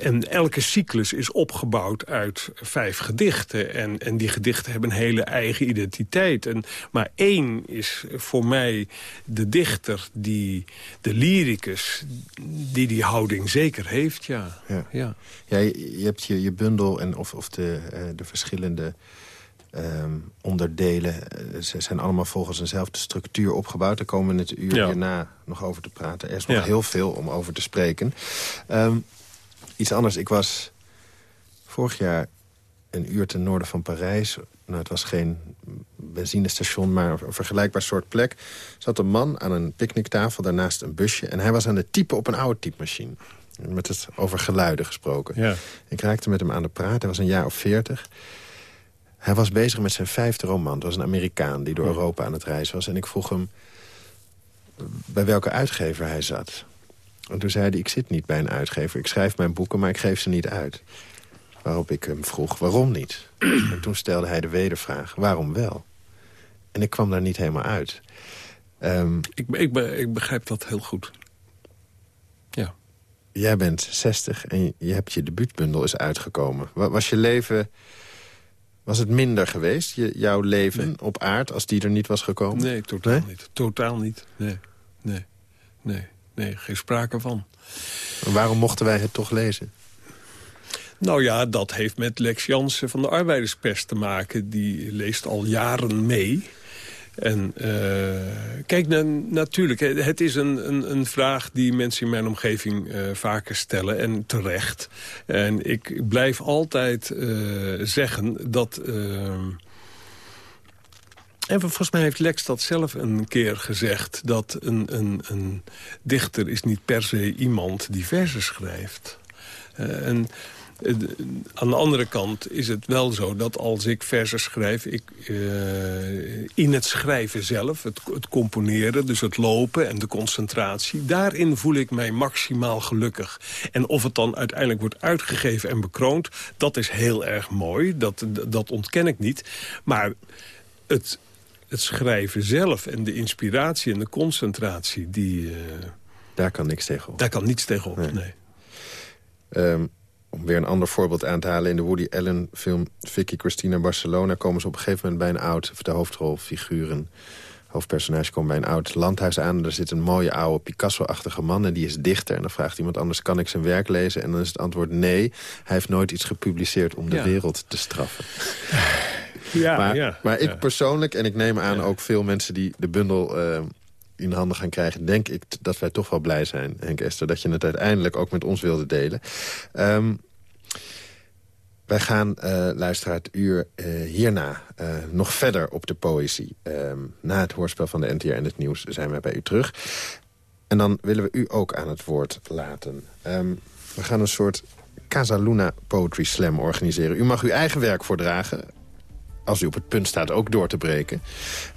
Speaker 3: en elke cyclus is opgebouwd uit vijf gedichten. En, en die gedichten hebben een hele eigen identiteit. En, maar één is voor mij de dichter, die, de lyricus... die die houding zeker heeft, ja.
Speaker 4: Ja, ja. ja je, je, hebt je, je bundel en of, of de, uh, de verschillende... Um, onderdelen. Ze zijn allemaal volgens eenzelfde structuur opgebouwd. Daar komen we het uur ja. hierna nog over te praten. Er is nog ja. heel veel om over te spreken. Um, iets anders. Ik was vorig jaar een uur ten noorden van Parijs. Nou, het was geen benzinestation, maar een vergelijkbaar soort plek. Zat een man aan een picknicktafel, daarnaast een busje. En hij was aan het typen op een oude typemachine. Met het over geluiden gesproken.
Speaker 3: Ja.
Speaker 4: Ik raakte met hem aan de praat. Hij was een jaar of veertig. Hij was bezig met zijn vijfde roman. Het was een Amerikaan die door Europa aan het reizen was. En ik vroeg hem bij welke uitgever hij zat. En toen zei hij, ik zit niet bij een uitgever. Ik schrijf mijn boeken, maar ik geef ze niet uit. Waarop ik hem vroeg, waarom niet? [CLEARS THROAT] en toen stelde hij de wedervraag, waarom wel? En ik kwam daar niet helemaal uit. Um,
Speaker 3: ik, ik, ik begrijp dat heel goed. Ja.
Speaker 4: Jij bent 60 en je hebt je debuutbundel is uitgekomen. Was je leven was het minder geweest, je, jouw leven nee. op aard, als die er niet was gekomen?
Speaker 3: Nee, totaal nee? niet. Totaal niet. Nee, nee, nee, nee, geen sprake van.
Speaker 4: waarom mochten wij het toch lezen?
Speaker 3: Nou ja, dat heeft met Lex Jansen van de Arbeiderspers te maken. Die leest al jaren mee. En kijk, natuurlijk, het is een, een, een, vraag die mensen in mijn omgeving vaker stellen. En terecht. En ik blijf altijd zeggen dat... En volgens mij heeft Lex dat zelf een keer gezegd... dat een, een, een dichter is niet per se iemand die verzen schrijft. En aan de andere kant is het wel zo dat als ik verzen schrijf... Ik, uh, in het schrijven zelf, het, het, componeren, dus het lopen en de concentratie... daarin voel ik mij maximaal gelukkig. En of het dan uiteindelijk wordt uitgegeven en bekroond... dat is heel erg mooi, dat, dat ontken ik niet. Maar het het schrijven zelf en de inspiratie en de concentratie... die, uh,
Speaker 4: daar kan niks tegenop.
Speaker 3: Daar kan niets tegenop, nee. nee.
Speaker 4: Um, om weer een ander voorbeeld aan te halen... in de Woody Allen film Vicky Cristina Barcelona... komen ze op een gegeven moment bij een oud... of de hoofdrolfiguren, hoofdpersonage komt bij een oud landhuis aan... daar zit een mooie oude Picasso-achtige man en die is dichter. En dan vraagt iemand anders, kan ik zijn werk lezen? En dan is het antwoord nee. Hij heeft nooit iets gepubliceerd om de wereld te straffen. [LAUGHS]
Speaker 3: Ja,
Speaker 4: maar,
Speaker 3: ja,
Speaker 4: maar ik persoonlijk, en ik neem aan ook veel mensen die de bundel uh, in handen gaan krijgen... denk ik dat wij toch wel blij zijn, Henk Esther... dat je het uiteindelijk ook met ons wilde delen. Um, wij gaan, uh, het uur uh, hierna uh, nog verder op de poëzie. Um, na het hoorspel van de NTR en het nieuws zijn wij bij u terug. En dan willen we u ook aan het woord laten. Um, we gaan een soort Casaluna Poetry Slam organiseren. U mag uw eigen werk voordragen als u op het punt staat ook door te breken.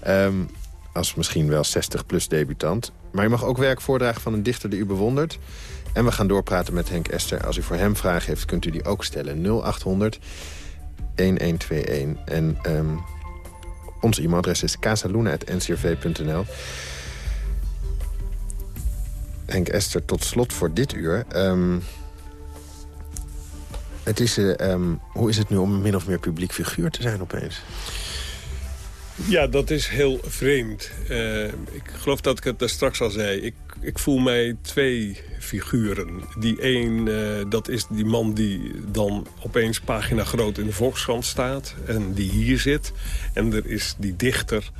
Speaker 4: Um, als misschien wel 60-plus debutant. Maar u mag ook werk voordragen van een dichter die u bewondert. En we gaan doorpraten met Henk Ester. Als u voor hem vragen heeft, kunt u die ook stellen. 0800 1121. En um, ons e-mailadres is casaluna.ncrv.nl. Henk Ester, tot slot voor dit uur... Um, het is, uh, um, hoe is het nu om een min of meer publiek figuur te zijn opeens?
Speaker 3: Ja, dat is heel vreemd. Uh, ik geloof dat ik het daar straks al zei. Ik, ik voel mij twee figuren. Die één, uh, dat is die man die dan opeens pagina groot in de Volkskrant staat. En die hier zit. En er is die dichter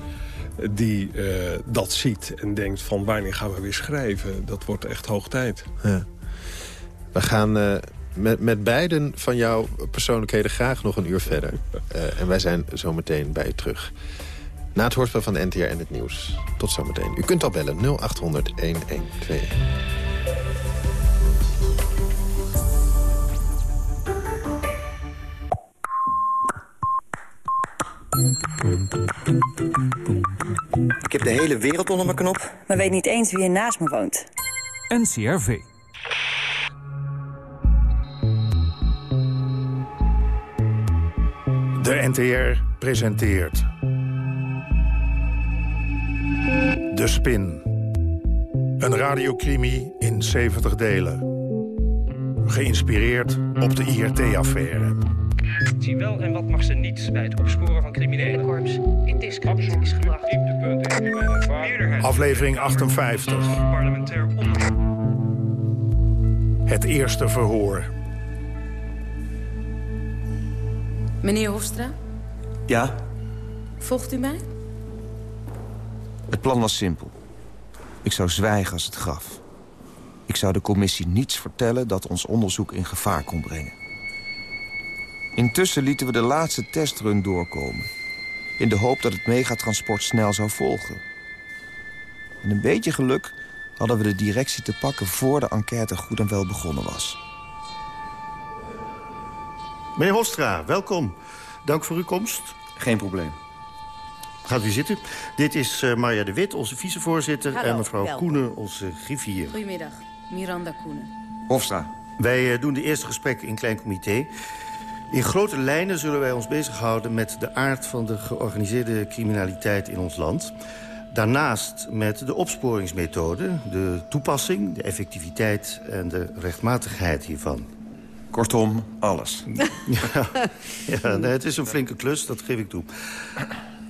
Speaker 3: die uh, dat ziet en denkt van wanneer gaan we weer schrijven. Dat wordt echt hoog tijd.
Speaker 4: Ja. We gaan met, met beiden van jouw persoonlijkheden graag nog een uur verder. Uh, [LAUGHS] en wij zijn zometeen bij u terug. Na het hoorspel van de NTR en het nieuws. Tot zometeen. U kunt al bellen 0800 1121.
Speaker 6: Ik heb de hele wereld onder mijn knop.
Speaker 7: Maar weet niet eens wie er naast me woont.
Speaker 8: NCRV.
Speaker 9: De NTR presenteert... De Spin. Een radiocrimi in 70 delen. Geïnspireerd op de IRT-affaire.
Speaker 10: Zie wel en wat mag ze niet bij het opsporen van criminelen.
Speaker 11: korps in discrediet is gebracht.
Speaker 9: Aflevering 58.
Speaker 10: Parlementair onderzoek.
Speaker 9: Het eerste verhoor.
Speaker 11: Meneer Hofstra,
Speaker 6: Ja,
Speaker 11: volgt u mij?
Speaker 6: Het plan was simpel. Ik zou zwijgen als het graf. Ik zou de commissie niets vertellen dat ons onderzoek in gevaar kon brengen. Intussen lieten we de laatste testrun doorkomen. In de hoop dat het megatransport snel zou volgen. En een beetje geluk hadden we de directie te pakken... voor de enquête goed en wel begonnen was.
Speaker 12: Meneer Hofstra, welkom. Dank voor uw komst.
Speaker 6: Geen probleem.
Speaker 12: Gaat u zitten. Dit is uh, Marja de Wit, onze vicevoorzitter...
Speaker 11: Hallo,
Speaker 12: en mevrouw
Speaker 11: welkom.
Speaker 12: Koenen, onze griffier.
Speaker 11: Goedemiddag, Miranda Koenen.
Speaker 6: Hofstra.
Speaker 12: Wij uh, doen de eerste gesprekken in klein comité. In grote lijnen zullen wij ons bezighouden met de aard van de georganiseerde criminaliteit in ons land. Daarnaast met de opsporingsmethode, de toepassing, de effectiviteit en de rechtmatigheid hiervan.
Speaker 6: Kortom, alles.
Speaker 12: ja, [LAUGHS] ja nee, het is een flinke klus, dat geef ik toe.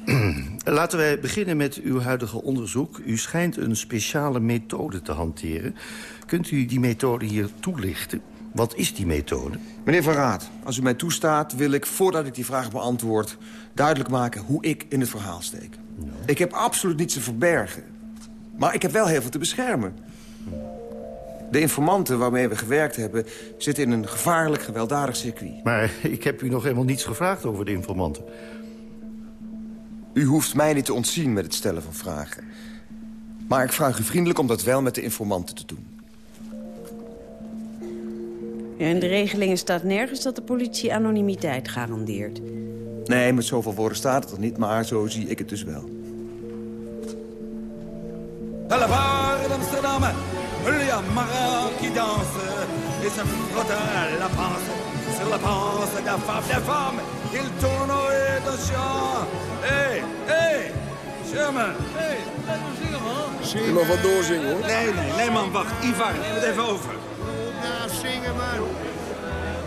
Speaker 12: [CLEARS THROAT] Laten wij beginnen met uw huidige onderzoek. U schijnt een speciale methode te hanteren. Kunt u die methode hier toelichten? Wat is die methode?
Speaker 6: Meneer Van Raad, als u mij toestaat... wil ik, voordat ik die vraag beantwoord... duidelijk maken hoe ik in het verhaal steek. Ik heb absoluut niets te verbergen. Maar ik heb wel heel veel te beschermen. De informanten waarmee we gewerkt hebben... zitten in een gevaarlijk, gewelddadig circuit.
Speaker 12: Maar ik heb u nog helemaal niets gevraagd over de informanten.
Speaker 6: U hoeft mij niet te ontzien met het stellen van vragen. Maar ik vraag u vriendelijk om dat wel met de informanten te doen.
Speaker 13: Ja, in de regelingen staat nergens dat de politie anonimiteit garandeert.
Speaker 6: Nee, met zoveel woorden staat het er niet, maar zo zie ik het dus wel.
Speaker 14: À la barre d'Amsterdam, il y a Marat qui danse et se frotte à la panse. Sur la panse de la femme, femmes, il tourne et de chant. Hé, hé, Sherman. Hé, me zingen, man.
Speaker 15: Je mag wat doorzingen, hoor.
Speaker 14: Nee, nee, nee, man, wacht. Ivar, neem het even over.
Speaker 15: Nou, zingen, man.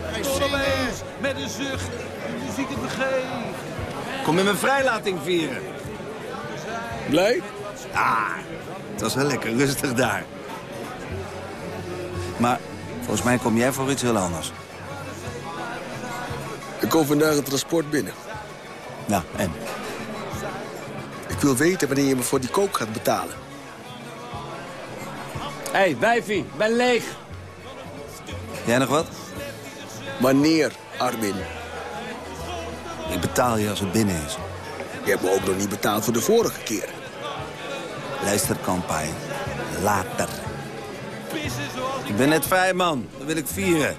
Speaker 15: Hij zingen.
Speaker 14: met een zucht, de muziek het begeeft. Kom met mijn vrijlating vieren.
Speaker 15: Blij?
Speaker 14: Ah, het was wel lekker rustig daar. Maar volgens mij kom jij voor iets heel anders.
Speaker 15: Er komt vandaag een transport binnen.
Speaker 14: Nou, en?
Speaker 15: Ik wil weten wanneer je me voor die kook gaat betalen.
Speaker 14: Hé, hey, wijfie, ben leeg. Jij nog wat?
Speaker 15: Wanneer, Armin?
Speaker 14: Ik betaal je als het binnen is.
Speaker 15: Je hebt me ook nog niet betaald voor de vorige keer.
Speaker 14: Luister, Kampai. Later. Ik ben net vrij, man. Dat wil ik vieren.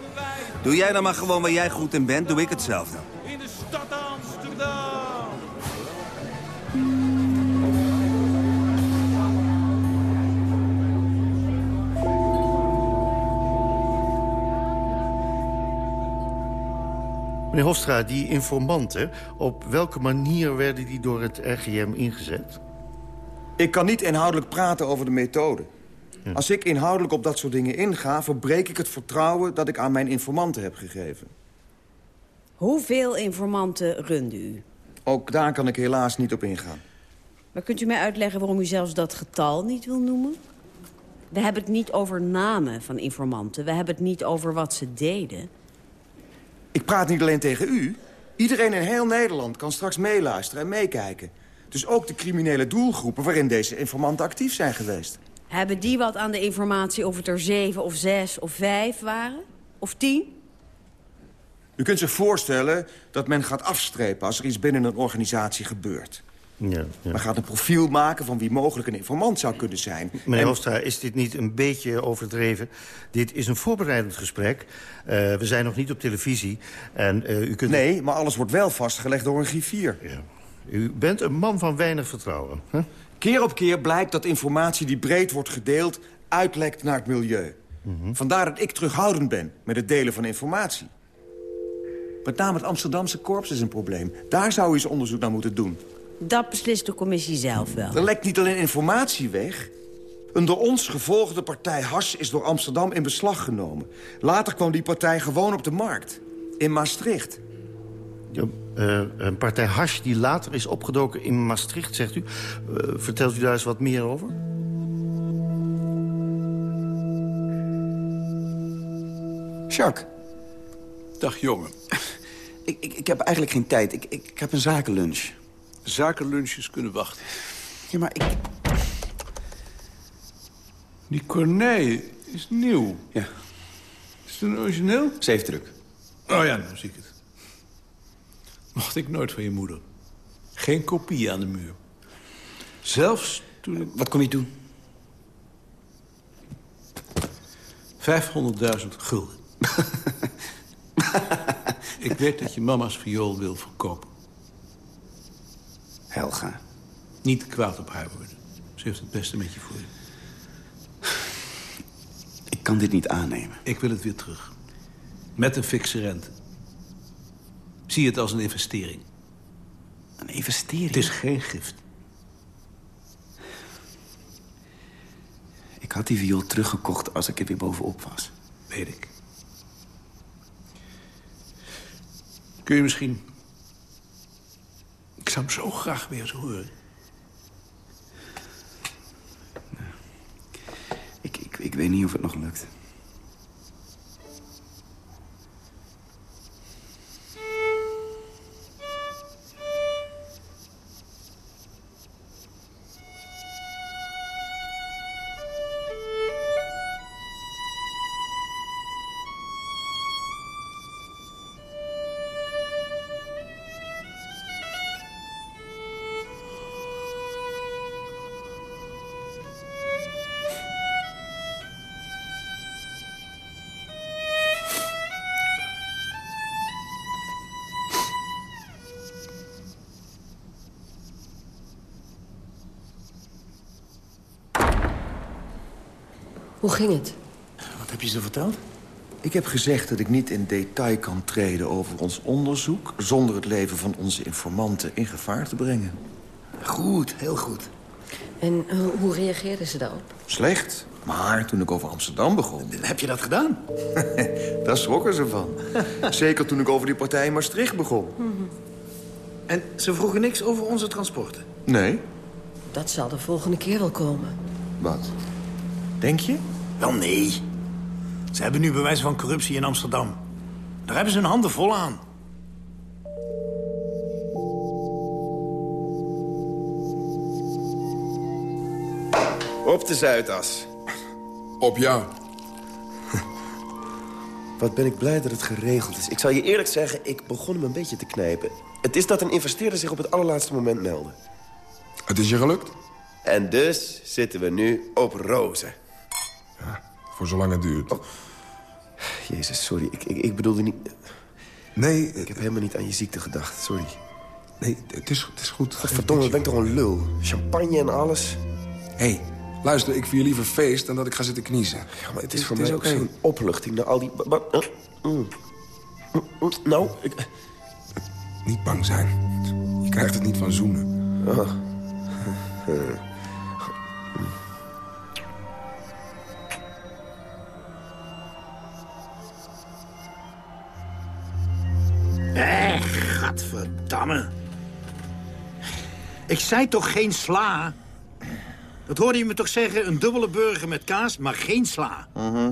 Speaker 14: Doe jij dan maar gewoon waar jij goed in bent, doe ik hetzelfde.
Speaker 16: In de stad Amsterdam.
Speaker 12: Meneer Hofstra, die informanten, op welke manier werden die door het RGM ingezet?
Speaker 6: Ik kan niet inhoudelijk praten over de methode. Als ik inhoudelijk op dat soort dingen inga... verbreek ik het vertrouwen dat ik aan mijn informanten heb gegeven.
Speaker 13: Hoeveel informanten runde u?
Speaker 6: Ook daar kan ik helaas niet op ingaan.
Speaker 13: Maar kunt u mij uitleggen waarom u zelfs dat getal niet wil noemen? We hebben het niet over namen van informanten. We hebben het niet over wat ze deden.
Speaker 6: Ik praat niet alleen tegen u. Iedereen in heel Nederland kan straks meeluisteren en meekijken. Dus ook de criminele doelgroepen waarin deze informanten actief zijn geweest.
Speaker 13: Hebben die wat aan de informatie of het er zeven of zes of vijf waren? Of tien?
Speaker 6: U kunt zich voorstellen dat men gaat afstrepen als er iets binnen een organisatie gebeurt.
Speaker 12: Ja, ja.
Speaker 6: Men gaat een profiel maken van wie mogelijk een informant zou kunnen zijn.
Speaker 12: Meneer
Speaker 6: En-
Speaker 12: Hofstra, is dit niet een beetje overdreven? Dit is een voorbereidend gesprek. Eh, we zijn nog niet op televisie. En, eh, u kunt...
Speaker 6: Nee, maar alles wordt wel vastgelegd door een griffier.
Speaker 12: U bent een man van weinig vertrouwen. Hè?
Speaker 6: Keer op keer blijkt dat informatie die breed wordt gedeeld... uitlekt naar het milieu.
Speaker 12: Mhm.
Speaker 6: Vandaar dat ik terughoudend ben met het delen van informatie. Met name het Amsterdamse korps is een probleem. Daar zou u eens onderzoek naar moeten doen.
Speaker 13: Dat beslist de commissie zelf wel.
Speaker 6: Er lekt niet alleen informatie weg. Een door ons gevolgde partij Hash is door Amsterdam in beslag genomen. Later kwam die partij gewoon op de markt. In Maastricht.
Speaker 12: Ja, eh, een partij hash die later is opgedoken in Maastricht, zegt u. Eh, vertelt u daar eens wat meer over?
Speaker 17: Jacques,
Speaker 18: Dag jongen. [LAUGHS]
Speaker 17: ik, ik, ik heb eigenlijk geen tijd. Ik, ik, ik heb een zakenlunch.
Speaker 18: Zakenlunches kunnen wachten.
Speaker 17: Ja, maar ik...
Speaker 18: Die Corneille is nieuw.
Speaker 17: Ja.
Speaker 18: Is het een origineel?
Speaker 17: Zeefdruk.
Speaker 18: Oh ja, nou zie ik het. Mocht ik nooit van je moeder. Geen kopie aan de muur. Zelfs toen ik...
Speaker 17: Wat kom je doen?
Speaker 18: 500.000 gulden. [LAUGHS] ik weet dat je mama's viool wil verkopen.
Speaker 17: Helga.
Speaker 18: Niet kwaad op haar worden. Ze heeft het beste met je voor je.
Speaker 17: Ik kan dit niet aannemen.
Speaker 18: Ik wil het weer terug. Met een fikse rente. Zie het als een investering.
Speaker 17: Een investering?
Speaker 18: Het is geen gift.
Speaker 17: Ik had die viool teruggekocht als ik er weer bovenop was.
Speaker 18: Weet ik. Kun je misschien... Ik zou hem zo graag weer eens horen.
Speaker 17: Ik, ik, ik weet niet of het nog lukt.
Speaker 19: Hoe ging het?
Speaker 20: Wat heb je ze verteld?
Speaker 6: Ik heb gezegd dat ik niet in detail kan treden over ons onderzoek... zonder het leven van onze informanten in gevaar te brengen.
Speaker 20: Goed, heel goed.
Speaker 19: En uh, hoe reageerden ze daarop?
Speaker 6: Slecht. Maar toen ik over Amsterdam begon... [LAUGHS]
Speaker 20: Heb je dat gedaan? [LAUGHS]
Speaker 6: Daar schrokken ze van. [LAUGHS] Zeker toen ik over die partij in Maastricht begon.
Speaker 20: Mm -hmm. En ze vroegen niks over onze transporten?
Speaker 6: Nee.
Speaker 19: Dat zal de volgende keer wel komen.
Speaker 6: Wat? Denk je?
Speaker 20: Wel, nee. Ze hebben nu bewijs van corruptie in Amsterdam. Daar hebben ze hun handen vol aan.
Speaker 15: Op de Zuidas.
Speaker 21: Op jou. [LAUGHS]
Speaker 15: Wat ben ik blij dat het geregeld is. Ik zal je eerlijk zeggen, ik begon hem een beetje te knijpen. Het is dat een investeerder zich op het allerlaatste moment meldde.
Speaker 21: Het is je gelukt?
Speaker 15: En dus zitten we nu op rozen.
Speaker 21: Ja, voor zolang het duurt. Oh.
Speaker 15: Jezus, sorry. Ik, ik, ik bedoelde niet...
Speaker 21: Nee...
Speaker 15: Ik heb helemaal niet aan je ziekte gedacht, sorry.
Speaker 21: Nee, het is, het is goed.
Speaker 15: Verdomme, ben ik toch een lul. Champagne en alles.
Speaker 21: Hé, hey, luister, ik vier liever feest dan dat ik ga zitten kniezen.
Speaker 15: Ja, maar het, is voor mij ook zo'n opluchting naar al die... Mm. Nou, ik...
Speaker 21: Niet bang zijn. Je krijgt het niet van zoenen.
Speaker 15: Oh.
Speaker 20: Gadverdamme. Ik zei toch geen sla? Dat hoorde je me toch zeggen? Een dubbele burger met kaas, maar geen sla.
Speaker 6: Uh -huh.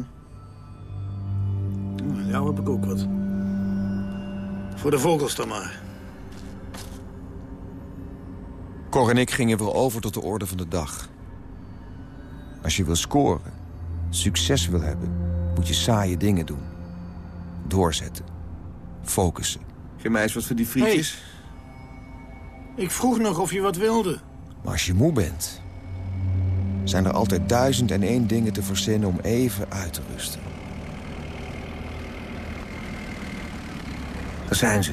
Speaker 20: Nou heb ik ook wat. Voor de vogels dan maar.
Speaker 6: Cor en ik gingen weer over tot de orde van de dag. Als je wil scoren, succes wil hebben, moet je saaie dingen doen. Doorzetten. Focussen. Geef mij eens wat voor die frietjes.
Speaker 20: Hey, ik vroeg nog of je wat wilde.
Speaker 6: Maar als je moe bent, zijn er altijd duizend en één dingen te verzinnen om even uit te rusten.
Speaker 20: Daar zijn ze.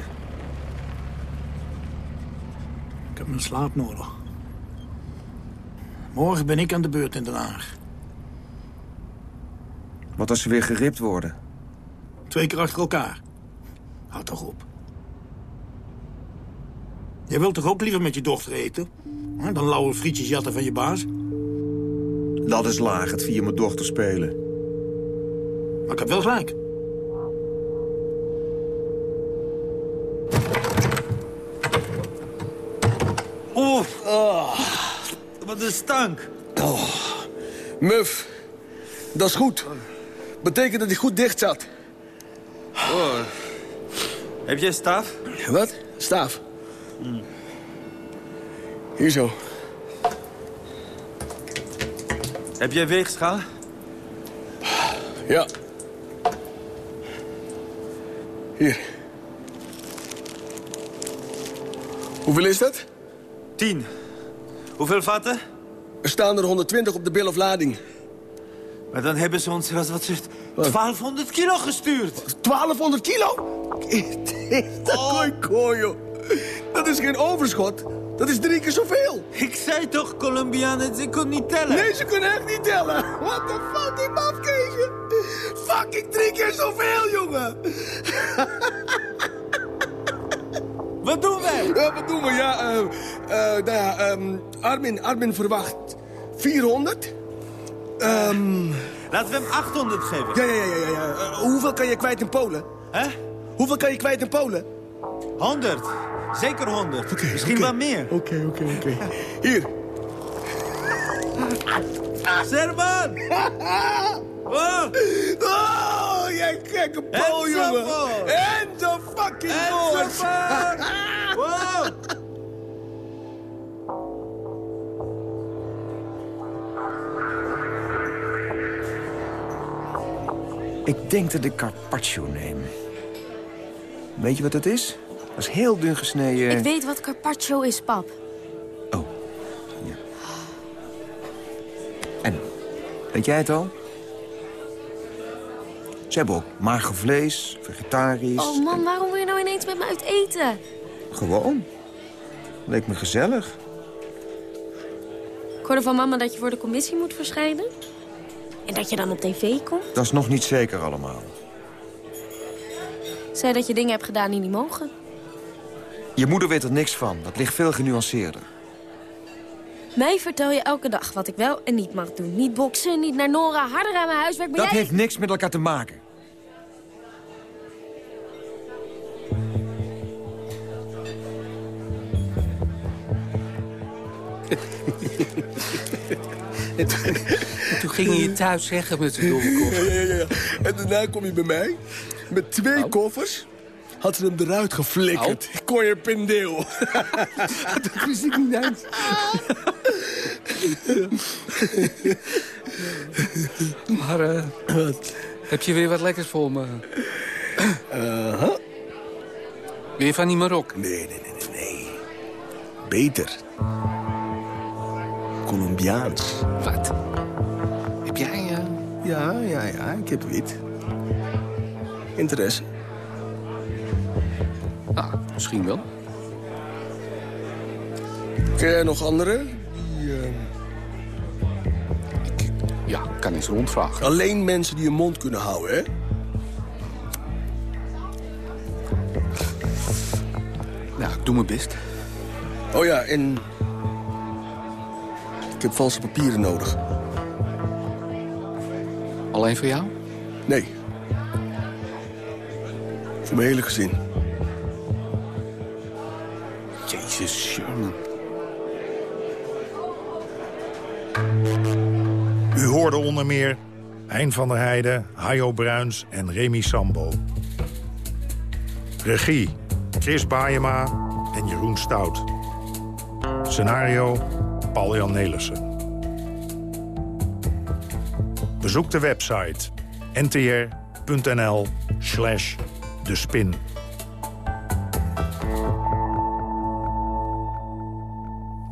Speaker 20: Ik heb mijn slaap nodig. Morgen ben ik aan de beurt in Den Haag.
Speaker 6: Wat als ze weer geript worden?
Speaker 20: Twee keer achter elkaar. Houd toch op. Jij wilt toch ook liever met je dochter eten? Dan lauwe frietjes jatten van je baas?
Speaker 6: Dat is laag, het via mijn dochter spelen.
Speaker 20: Maar ik heb wel gelijk.
Speaker 14: Oef, oh, wat een stank.
Speaker 15: Oh, muf, dat is goed. Betekent dat hij goed dicht zat.
Speaker 14: Oh. Heb jij staaf?
Speaker 15: Wat? Staaf?
Speaker 14: Hmm.
Speaker 15: Hier zo.
Speaker 14: Heb jij weegschaal?
Speaker 15: Ja. Hier. Hoeveel is dat?
Speaker 14: Tien. Hoeveel vatten?
Speaker 15: Er staan er 120 op de bill of lading.
Speaker 14: Maar dan hebben ze ons, wat, wat zegt, 1200 kilo gestuurd.
Speaker 15: 1200 kilo? [LAUGHS] Dat oh. kooi, joh. Dat is geen overschot. Dat is drie keer zoveel.
Speaker 14: Ik zei toch, Colombianen, ze kon niet tellen.
Speaker 15: Nee, ze kunnen echt niet tellen. What the fuck, die mafkeesje. Fucking drie keer zoveel, jongen.
Speaker 14: Wat doen wij?
Speaker 15: Ja, wat doen we? Ja, uh, uh, nou ja, um, Armin, Armin verwacht 400. Um...
Speaker 14: Laten we hem 800 geven.
Speaker 15: Ja, ja, ja. ja, ja. Uh, hoeveel kan je kwijt in Polen?
Speaker 14: Hè?
Speaker 15: Hoeveel kan je kwijt in Polen?
Speaker 14: 100. Zeker 100.
Speaker 15: Okay,
Speaker 14: Misschien
Speaker 15: okay.
Speaker 14: wel meer.
Speaker 15: Oké, oké, oké. [LAUGHS] Hier.
Speaker 14: Serban! [LAUGHS]
Speaker 15: oh. oh, jij gekke Pool, jongen. En de fucking boord. [LAUGHS]
Speaker 14: wow.
Speaker 6: Ik denk dat ik carpaccio neem. Weet je wat het is? Dat is heel dun gesneden...
Speaker 22: Ik weet wat carpaccio is, pap.
Speaker 6: Oh, ja. En, weet jij het al? Ze hebben ook mager vlees, vegetarisch...
Speaker 22: Oh man, waarom wil je nou ineens met me uit eten?
Speaker 6: Gewoon. Leek me gezellig.
Speaker 22: Ik hoorde van mama dat je voor de commissie moet verschijnen. En dat je dan op tv komt?
Speaker 6: Dat is nog niet zeker allemaal.
Speaker 22: Zei dat je dingen hebt gedaan die niet mogen.
Speaker 6: Je moeder weet er niks van. Dat ligt veel genuanceerder.
Speaker 22: Mij vertel je elke dag wat ik wel en niet mag doen. Niet boksen, niet naar Nora, harder aan mijn huiswerk. Maar
Speaker 6: Dat
Speaker 22: jij...
Speaker 6: heeft niks met elkaar te maken.
Speaker 1: En toen ging je thuis zeggen met zijn domme kop.
Speaker 15: Ja, ja, ja. En daarna kom je bij mij met twee koffers. Had ze hem eruit geflikkerd. Ik kon je pendeel. [LAUGHS] dat wist ik niet eens.
Speaker 1: Maar eh, heb je weer wat lekkers voor me?
Speaker 15: Uh-huh.
Speaker 1: Weer van die Marok?
Speaker 15: Nee, nee, nee, nee, nee. Beter. Colombiaans.
Speaker 1: Wat? Heb jij... eh,
Speaker 15: Ja, ja, ja. Ik heb wit. Interesse.
Speaker 1: Nou, misschien wel.
Speaker 15: Ken jij nog andere? Die, eh,
Speaker 1: Ja, kan eens rondvragen.
Speaker 15: Alleen mensen die hun mond kunnen houden, hè?
Speaker 1: Nou, ik doe mijn best.
Speaker 15: Oh ja, en... Ik heb valse papieren nodig.
Speaker 1: Alleen voor jou?
Speaker 15: Nee. Voor mijn hele gezin.
Speaker 1: Sherman.
Speaker 9: U hoorde onder meer Hein van der Heijden, Hajo Bruins en Remy Sambo. Regie Chris Baayema en Jeroen Stout. Scenario Paul-Jan Nelissen. Bezoek de website ntr.nl slash de spin.